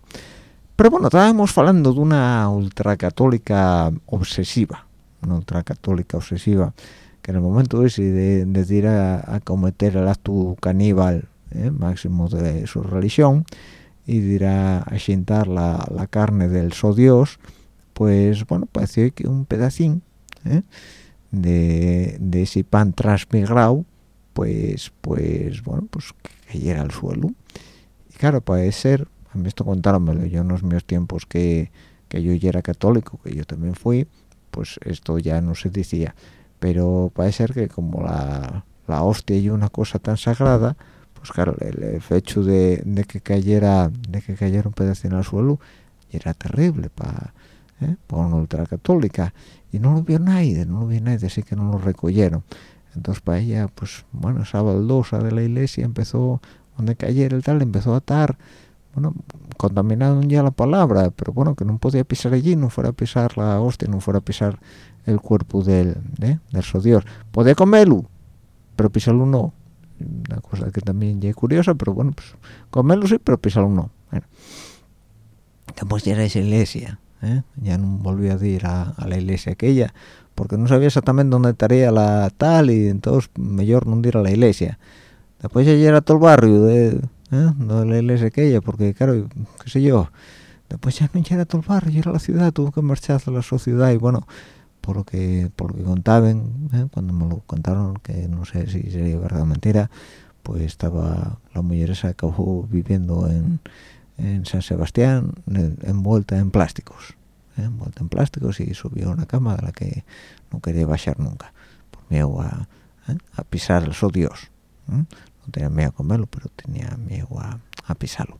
pero bueno estábamos hablando de una ultracatólica obsesiva una ultracatólica obsesiva que en el momento ese de, de ir a, a cometer el acto caníbal ¿eh? máximo de su religión y dirá a xintar la, la, carne del so dios pues bueno pareció que un pedacín ¿eh? De, de, ese pan transmigrado pues pues bueno pues que llega al suelo. Y claro puede ser a mí esto contármelo yo en los míos tiempos que, que yo ya era católico que yo también fui pues esto ya no se decía. Pero puede ser que como la, la hostia y una cosa tan sagrada pues claro el, hecho de, que cayera de que cayera un pedacito al suelo era terrible para ¿eh? una ultracatólica y no lo vio nadie no lo vio nadie así que no lo recogieron entonces para ella pues bueno esa baldosa de la iglesia empezó donde cayera el tal empezó a atar bueno contaminando ya la palabra pero bueno que no podía pisar allí no fuera a pisar la hostia no fuera a pisar el cuerpo del ¿eh? del so podía comerlo pero pisarlo no una cosa que también ya es curiosa pero bueno pues comerlo sí pero pisarlo no bueno después ya era esa iglesia ¿eh? ya no volví a ir a, la iglesia aquella porque no sabía exactamente dónde estaría la tal y entonces mejor no ir a la iglesia después ya era todo el barrio de, ¿eh? la iglesia aquella porque claro qué sé yo después ya no era todo el barrio era la ciudad tuvo que marchar a la sociedad y bueno por lo que por lo que contaban ¿eh? cuando me lo contaron que no sé si sería verdad o mentira pues estaba la mujer esa acabó viviendo en, en San Sebastián envuelta en plásticos ¿eh? envuelta en plásticos y subió a una cama de la que no quería bajar nunca por miedo a, ¿eh? a pisar el so Dios no tenía miedo a comerlo pero tenía miedo a, a pisarlo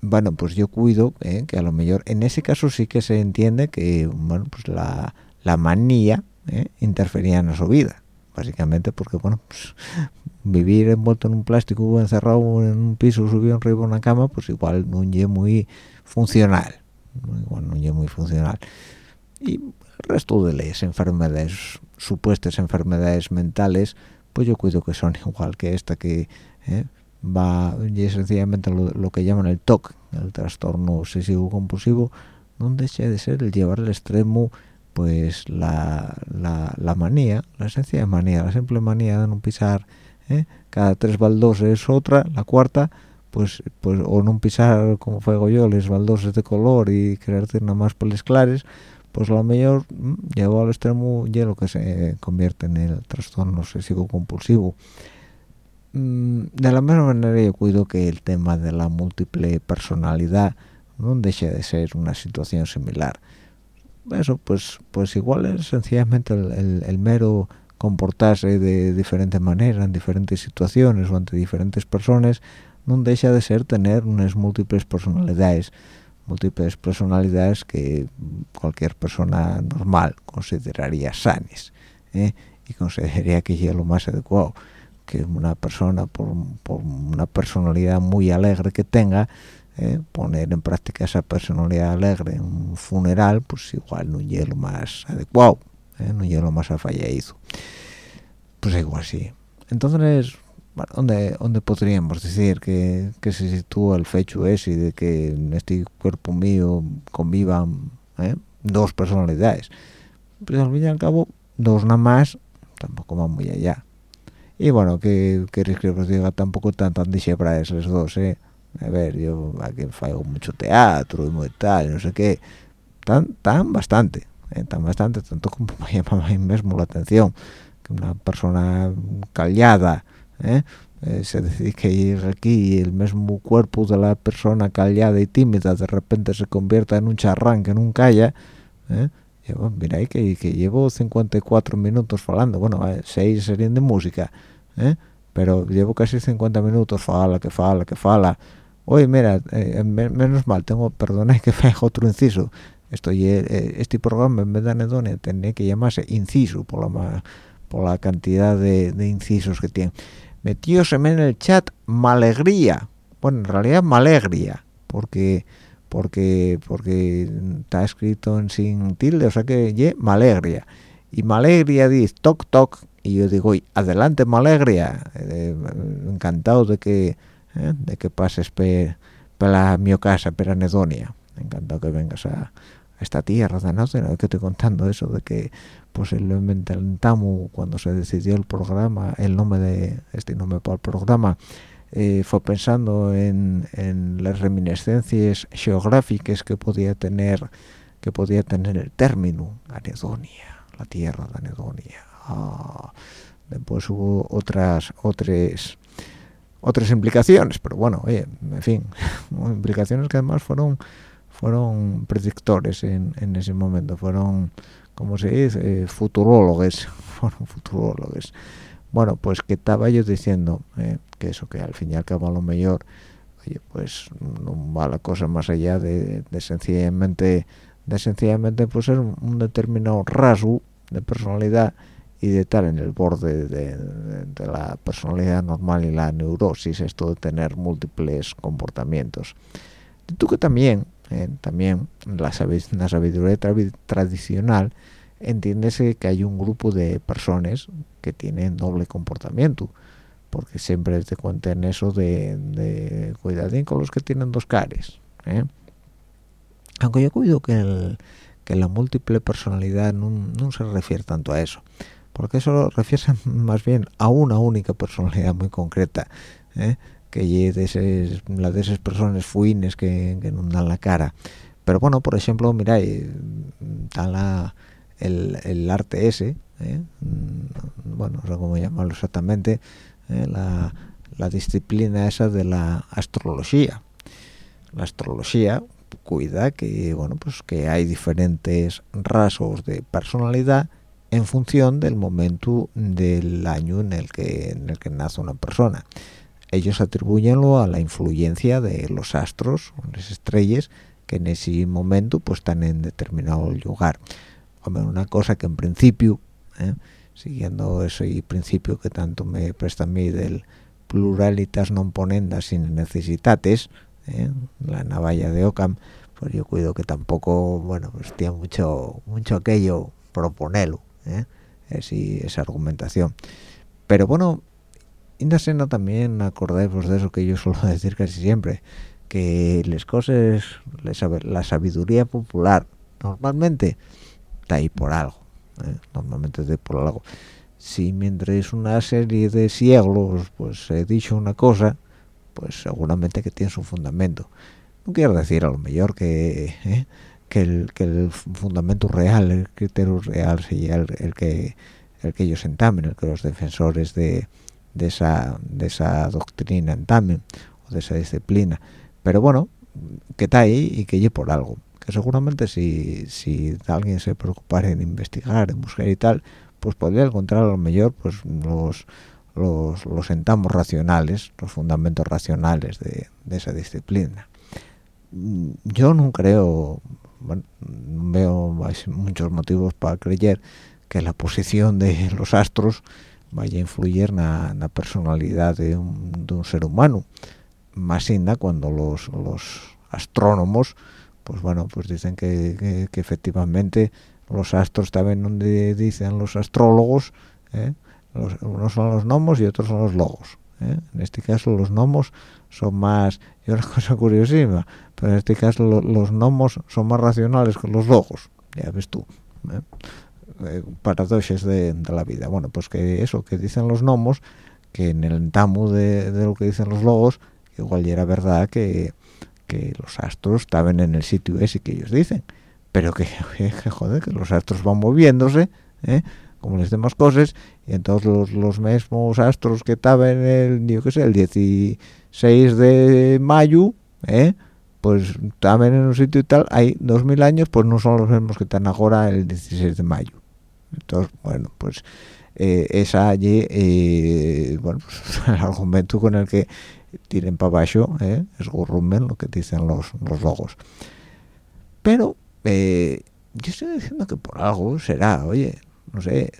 bueno pues yo cuido eh, que a lo mejor en ese caso sí que se entiende que bueno pues la, la manía eh, interfería en su vida básicamente porque bueno pues, vivir envuelto en un plástico encerrado en un piso subido arriba de una cama pues igual no es muy funcional igual no es muy funcional. Y el resto de las enfermedades supuestas enfermedades mentales pues yo cuido que son igual que esta que eh, va y es sencillamente lo, que llaman el TOC, el trastorno obsesivo compulsivo, donde se de ser el llevar al extremo pues la, la, manía, la esencia de manía, la simple manía de no pisar ¿eh? cada tres baldoses otra, la cuarta, pues pues o no pisar como fuego yo les baldoses de color y querer tener nada más peles clares, pues lo mejor mm, llevo al extremo y lo que se convierte en el trastorno obsesivo compulsivo. Mm, de la misma manera yo cuido que el tema de la múltiple personalidad no deje de ser una situación similar eso pues pues igual es sencillamente el, mero comportarse de diferente manera en diferentes situaciones o ante diferentes personas no deja de ser tener unas múltiples personalidades múltiples personalidades que cualquier persona normal consideraría sanas ¿eh? y consideraría que es lo más adecuado que una persona por, una personalidad muy alegre que tenga ¿eh? poner en práctica esa personalidad alegre en un funeral pues igual no es lo más adecuado ¿eh? no es lo más afalladizo pues igual sí entonces ¿dónde, ¿dónde podríamos decir que, que se sitúa el fecho ese de que en este cuerpo mío convivan ¿eh? dos personalidades? Pues al fin y al cabo, dos nada más, tampoco van muy allá. Y bueno, que que os diga tampoco tan tan para esos dos, ¿eh? A ver, yo aquí hago mucho teatro y muy tal, no sé qué. Tan, tan bastante, ¿eh? tan bastante, tanto como me llama a mí mismo la atención que una persona callada, ¿eh? Eh, se dedica a ir aquí y el mismo cuerpo de la persona callada y tímida de repente se convierta en un charrán que nunca calla ¿eh? mira ahí que, que, llevo 54 minutos falando bueno, 6 serían de música ¿eh? pero llevo casi 50 minutos fala, que fala, que fala oye mira, menos mal tengo, perdona que fue otro inciso. Estoy este programa en vez de anedonia tenía que llamarse inciso por la por la cantidad de, incisos que tiene metióse en el chat malegría bueno en realidad malegría porque porque porque está escrito en sin tilde o sea que ye y malegría dice toc toc y yo digo adelante malegría eh, encantado de que eh, de que pases para mi casa para Nedonia encantado que vengas a, esta tierra de no que estoy contando eso de que posiblemente el Tamu cuando se decidió el programa el nombre de este nombre para el programa eh, fue pensando en, las reminiscencias geográficas que podía tener que podía tener el término Anedonia la tierra de Anedonia ah, después hubo otras otras otras implicaciones pero bueno oye en fin implicaciones que además fueron fueron predictores en, en ese momento fueron como se dice, eh, futurólogos, fueron futurólogos. Bueno, pues que estaba yo diciendo eh, que eso, que al fin y al cabo a lo mejor, oye, pues no va la cosa más allá de, sencillamente, de sencillamente pues ser un, determinado rasgo de personalidad y de estar en el borde de, la personalidad normal y la neurosis, esto de tener múltiples comportamientos. tú que también eh, también la, la sabiduría tradicional entiéndese que hay un grupo de personas que tienen doble comportamiento porque siempre te cuentan eso de, de cuidadín con los que tienen dos caras ¿eh? aunque yo cuido que, que la múltiple personalidad no, se refiere tanto a eso porque eso refiere más bien a una única personalidad muy concreta ¿eh? que de la de esas personas fuines que, que no dan la cara pero bueno por ejemplo mira está la, el, arte ese ¿eh? mm, bueno no sé cómo llamarlo exactamente ¿eh? la, la, disciplina esa de la astrología la astrología cuida que bueno pues que hay diferentes rasgos de personalidad en función del momento del año en el que en el que nace una persona ellos atribuyenlo a la influencia de los astros, las estrellas, que en ese momento pues están en determinado lugar. Hombre, una cosa que en principio, ¿eh? siguiendo ese principio que tanto me presta a mí del pluralitas non ponendas sin necesidades, ¿eh? la navalla de Ockham, pues yo cuido que tampoco, bueno, pues tiene mucho, mucho aquello proponerlo, ¿eh? esa argumentación. Pero bueno, no también acordáis de eso que yo suelo decir casi siempre, que las cosas, la sabiduría popular, normalmente está ahí por algo, ¿eh? normalmente está ahí por algo. Si mientras una serie de siglos pues he dicho una cosa, pues seguramente que tiene su fundamento. No quiero decir a lo mejor que, ¿eh? Que, el, que el fundamento real, el criterio real sería el, que el que ellos entamen, el que los defensores de de esa, de esa doctrina también, o de esa disciplina. Pero bueno, que está ahí y que lleve por algo. que seguramente si, si alguien se preocupara en investigar, en buscar y tal, pues podría encontrar a lo mejor pues los los, los entamos racionales, los fundamentos racionales de, de esa disciplina. Mm, yo no creo, bueno, no veo muchos motivos para creer que la posición de los astros vaya a influir en la personalidad de un, de un, ser humano. Más inda cuando los, astrónomos, pues bueno, pues dicen que, efectivamente los astros también donde dicen los astrólogos, ¿eh? unos son los gnomos y otros son los logos. ¿eh? En este caso los gnomos son más, y una cosa curiosísima, pero en este caso lo, los gnomos son más racionales que los logos, ya ves tú. ¿eh? Eh, de, la vida. Bueno, pues que eso, que dicen los gnomos, que en el entamo de, de lo que dicen los logos, igual ya era verdad que, que los astros estaban en el sitio ese que ellos dicen, pero que, que joder, que los astros van moviéndose, ¿eh? como las demás cosas, y entonces los, los mismos astros que estaban en el, yo qué sé, el 16 de mayo, ¿eh? pues estaban en un sitio y tal, hay 2000 años, pues no son los mismos que están ahora el 16 de mayo. Entonces, bueno, pues eh, esa allí, eh, bueno, pues, el argumento con el que tiren para abajo, ¿eh? es gurrumen lo que dicen los, los logos. Pero eh, yo estoy diciendo que por algo será, oye, no sé,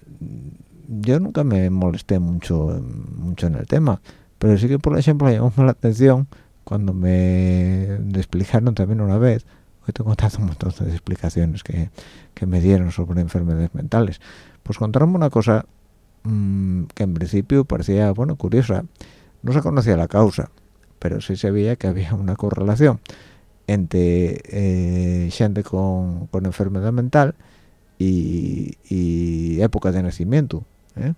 yo nunca me molesté mucho, mucho en el tema, pero sí que, por ejemplo, llamó la atención cuando me explicaron también una vez, hoy te contado un montón de explicaciones que, que me dieron sobre enfermedades mentales, pues contaron una cosa mmm, que en principio parecía, bueno, curiosa, no se conocía la causa, pero sí se veía que había una correlación entre eh, gente con, con enfermedad mental y, y, época de nacimiento. ¿eh?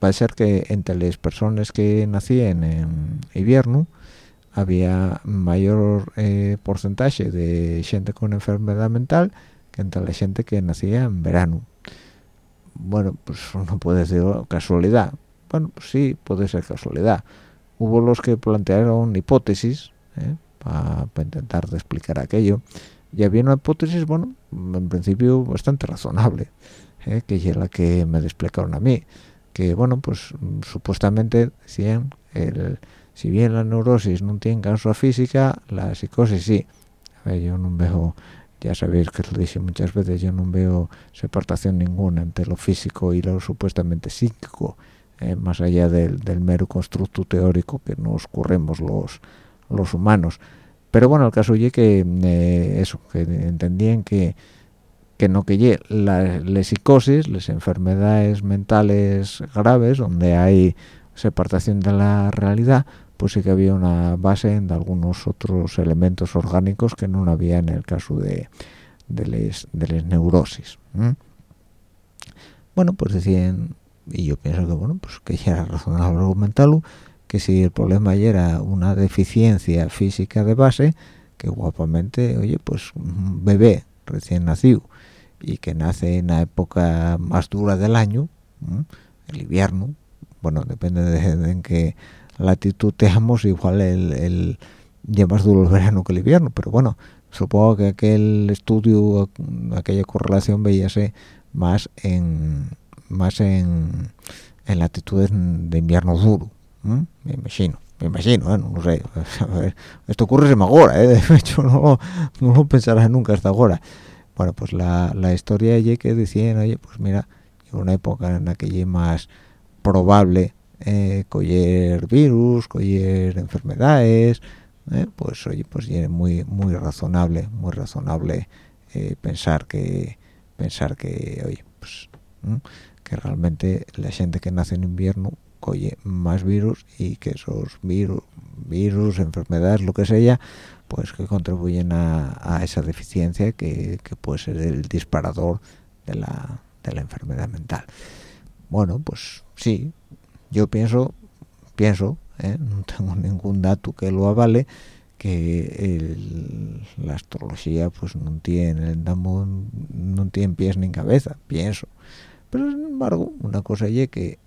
A ser que entre las personas que nacían en invierno había mayor eh, porcentaje de gente con enfermedad mental que entre la gente que nacía en verano. Bueno, pues no puede ser casualidad. Bueno, pues sí, puede ser casualidad. Hubo los que plantearon hipótesis ¿eh? para pa intentar de explicar aquello y había una hipótesis, bueno, en principio bastante razonable, ¿eh? que es la que me explicaron a mí, que bueno, pues supuestamente decían, si bien la neurosis no tiene causa física, la psicosis sí. Yo no veo, ya sabéis que lo dije muchas veces, yo no veo separación ninguna entre lo físico y lo supuestamente psíquico, eh, más allá del, del, mero constructo teórico que nos corremos los, los humanos pero bueno el caso es que eh, eso que entendían que que no que la, la, psicosis las enfermedades mentales graves donde hay separación de la realidad pues sí que había una base en algunos otros elementos orgánicos que no había en el caso de de las de neurosis bueno pues decían y yo pienso que bueno pues que ya era razonable argumentarlo que si el problema ya era una deficiencia física de base que guapamente oye pues un bebé recién nacido y que nace en la época más dura del año el invierno bueno depende de, de en qué latitud teamos igual el, el ya más duro el verano que el invierno pero bueno supongo que aquel estudio aquella correlación veíase más en más en, en latitudes de invierno duro me imagino me imagino ¿eh? no sé ver, esto ocurre me ahora ¿eh? de hecho no, no lo pensarás nunca hasta ahora bueno pues la, la historia de que decían oye pues mira una época en la que es más probable eh, coger virus coger enfermedades eh, pues oye pues es muy muy razonable muy razonable eh, pensar que pensar que oye pues que realmente la gente que nace en invierno coge más virus y que esos virus virus enfermedades lo que sea pues que contribuyen a, esa deficiencia que, puede ser el disparador de la, enfermedad mental bueno pues sí yo pienso pienso ¿eh? no tengo ningún dato que lo avale que la astrología pues no tiene no tiene pies ni cabeza pienso pero sin embargo una cosa es que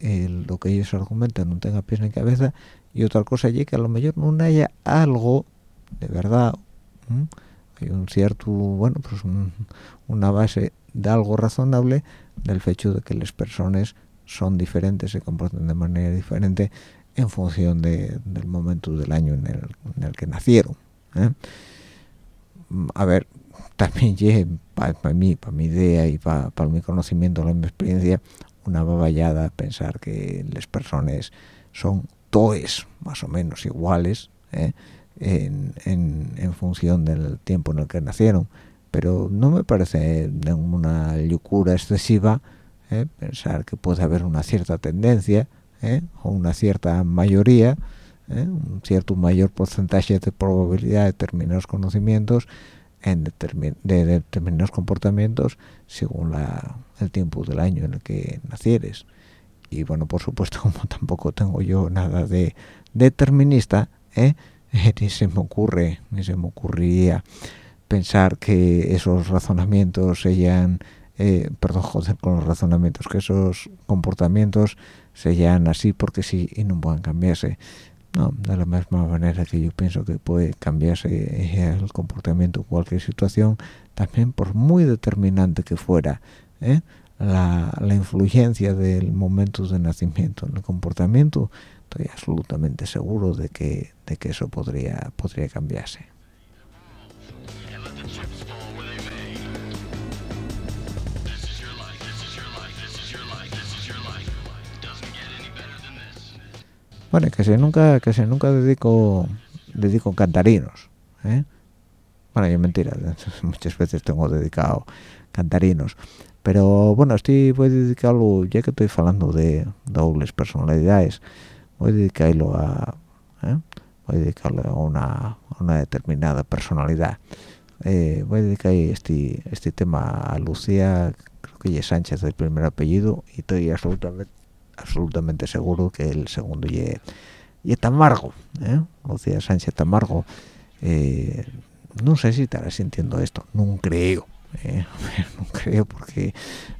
lo que ellos argumentan no tenga pies ni cabeza y otra cosa es que a lo mejor no haya algo de verdad hay un cierto bueno pues una base de algo razonable del hecho de que las personas son diferentes se comportan de manera diferente en función del momento del año en el, que nacieron ¿eh? a ver también para mí para mi idea y para mi conocimiento la mi experiencia una baballada pensar que las personas son toes más o menos iguales ¿eh? En, en, función del tiempo en el que nacieron pero no me parece una locura excesiva ¿eh? pensar que puede haber una cierta tendencia ¿eh? o una cierta mayoría un cierto mayor porcentaje de probabilidad de determinados conocimientos en de determinados comportamientos según la, el tiempo del año en el que nacieres y bueno por supuesto como tampoco tengo yo nada de determinista ¿eh? ni se me ocurre ni se me ocurriría pensar que esos razonamientos sean eh, perdón joder con los razonamientos que esos comportamientos sean así porque sí y no puedan cambiarse no, de la misma manera que yo pienso que puede cambiarse el comportamiento en cualquier situación, también por muy determinante que fuera ¿eh? la, la, influencia del momento de nacimiento en el comportamiento, estoy absolutamente seguro de que, de que eso podría, podría cambiarse. bueno que se nunca que se nunca dedico dedico cantarinos ¿eh? bueno yo mentira muchas veces tengo dedicado cantarinos pero bueno estoy voy a dedicarlo ya que estoy hablando de dobles personalidades voy a dedicarlo a ¿eh? voy a dedicarlo a una, una determinada personalidad eh, voy a dedicar este este tema a Lucía creo que es Sánchez del primer apellido y estoy absolutamente absolutamente seguro que el segundo y es Tamargo ¿eh? Lucía Sánchez Tamargo eh, no sé si estará sintiendo esto no creo ¿eh? no creo porque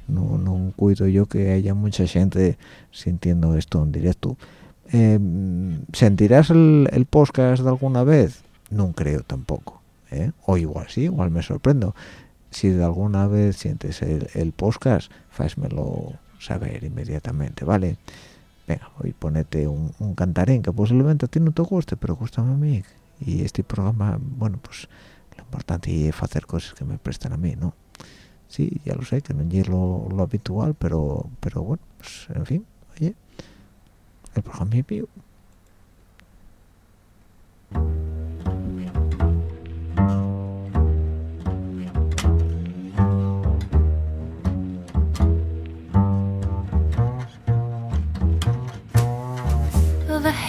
no, no cuido yo que haya mucha gente sintiendo esto en directo eh, ¿sentirás el, el, podcast de alguna vez? no creo tampoco o igual sí, igual me sorprendo si de alguna vez sientes el, el podcast, fázmelo saber inmediatamente, ¿vale? Venga, hoy ponete un, un, cantarín que posiblemente a ti no te guste, pero gusta a mí. Y este programa, bueno, pues lo importante es hacer cosas que me prestan a mí, ¿no? Sí, ya lo sé, que no es lo, lo habitual, pero, pero bueno, pues en fin, oye, el programa es mío.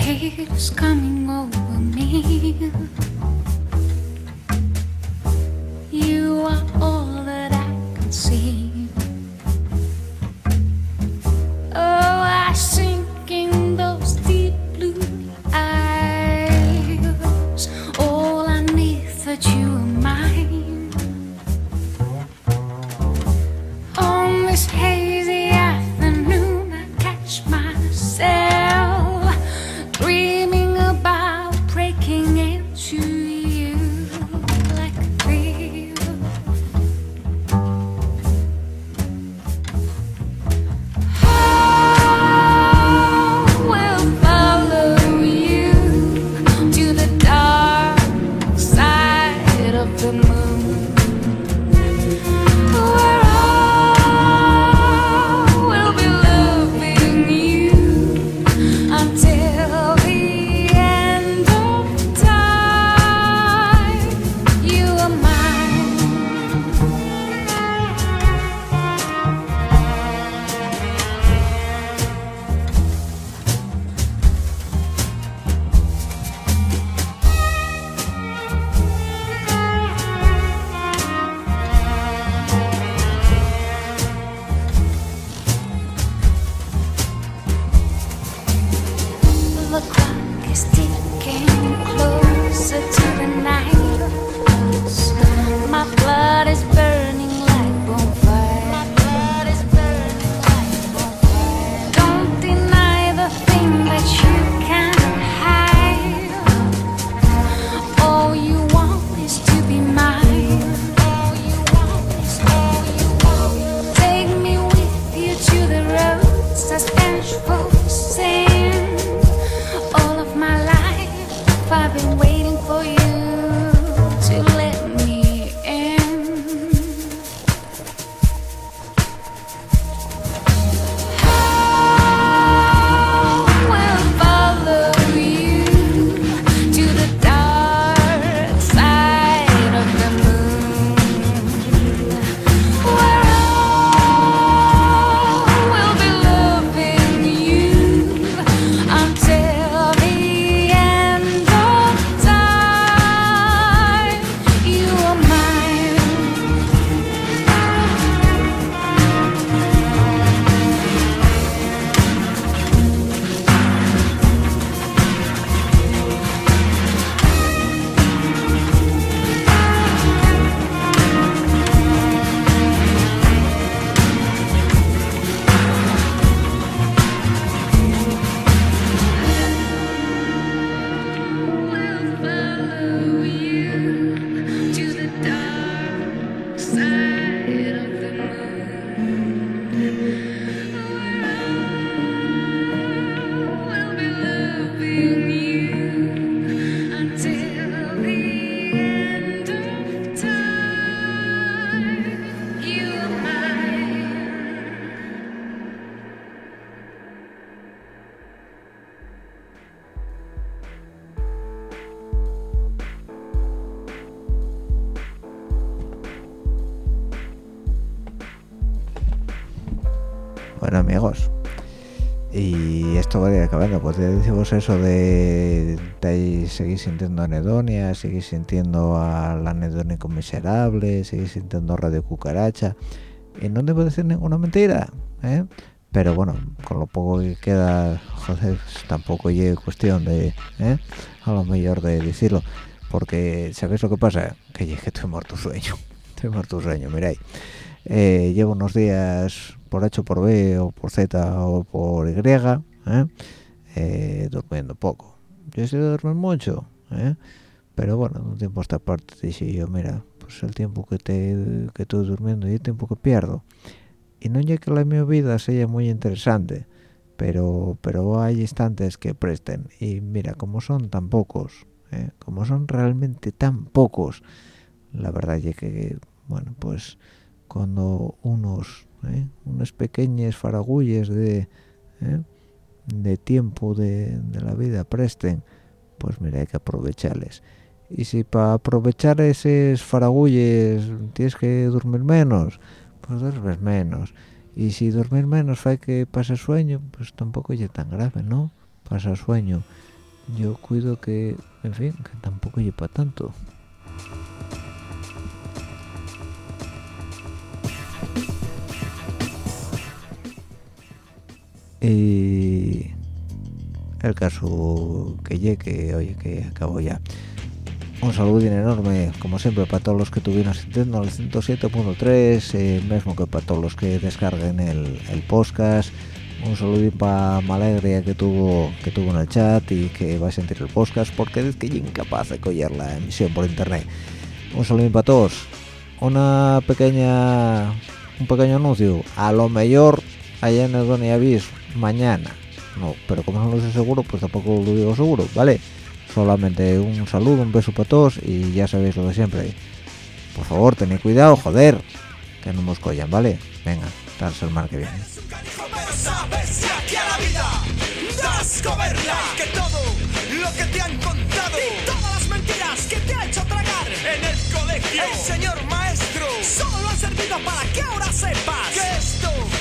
hate is coming over me. Eso de, de seguir sintiendo anedonia, seguir sintiendo al anedónico miserable, seguir sintiendo radio cucaracha. Y no debo decir ninguna mentira. ¿eh? Pero bueno, con lo poco que queda, joder, tampoco llega cuestión de, ¿eh? a lo mejor de decirlo. Porque, ¿sabéis lo que pasa? Que llegué, estoy muerto sueño. Estoy muerto sueño, miráis. Eh, llevo unos días por H por B o por Z o por Y ¿eh? Eh, durmiendo poco yo sé dormir mucho ¿eh? pero bueno de un tiempo a esta parte dije yo mira pues el tiempo que te que estoy durmiendo y el tiempo que pierdo y no ya que la mi vida sea muy interesante pero pero hay instantes que presten y mira como son tan pocos como son realmente tan pocos la verdad es que bueno pues cuando unos ¿eh? unas pequeñas faragulles de ¿eh? De tiempo de, la vida presten pues mira hay que aprovecharles. Y si para aprovechar esos faragulles tienes que dormir menos pues duermes menos. Y si dormir menos hay que pasar sueño pues tampoco es tan grave no pasa sueño. Yo cuido que en fin que tampoco lleva tanto. Y el caso que llegue oye que acabo ya. Un saludo enorme como siempre para todos los que tuvieron sintiendo al 107.3 eh, mismo que para todos los que descarguen el, el podcast. Un saludo para Malegria que tuvo que tuvo en el chat y que va a sentir el podcast porque es que es incapaz de coger la emisión por internet. Un saludo para todos. Una pequeña un pequeño anuncio. A lo mejor allá en el Don Avis mañana no pero como no lo sé seguro pues tampoco lo digo seguro vale solamente un saludo un beso para todos y ya sabéis lo de siempre. Por favor tened cuidado joder que no nos collan vale venga hasta el mar que viene. Que todo lo que te han contado y todas las mentiras que te ha hecho tragar en el colegio el señor maestro solo ha servido para que ahora sepas que esto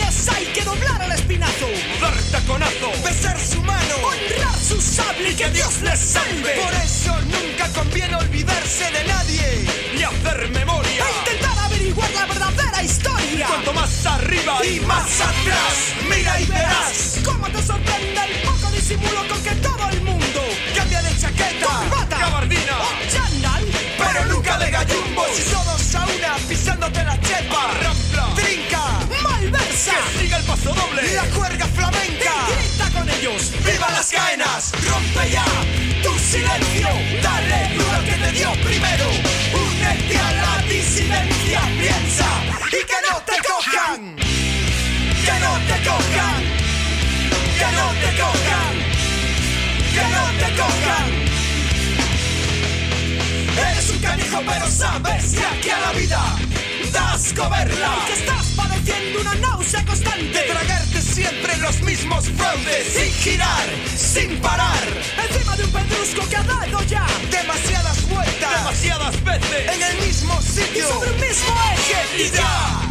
hay que doblar el espinazo. Dar taconazo besar su mano. Honrar su sable y que Dios les salve. Por eso nunca conviene olvidarse de nadie. Y hacer memoria. E intentar averiguar la verdadera historia. Cuanto más arriba y más atrás mira y verás. cómo te sorprende el poco disimulo con que todo el mundo cambia de chaqueta corbata gabardina. o chandal pero nunca de gallumbo si todos a una pisándote la chepa. Rampla. Trinca, Que siga el paso doble. La cuerda flamenca. Y grita con ellos. ¡Viva las caenas! ¡Rompe ya tu silencio! ¡Dale duro al que te dio primero! ¡Únete a la disidencia! ¡Piensa! ¡Y que no te cojan! ¡Que no te cojan! ¡Que no te cojan! ¡Que no te cojan! Eres un canijo pero sabes que aquí a la vida das coberla Que padeciendo una náusea constante. de tragarte siempre los mismos fraudes sin girar, sin parar. Encima de un pedrusco que ha dado ya. Demasiadas vueltas Demasiadas veces. en el mismo Y sitio. sobre un mismo eje. Y ya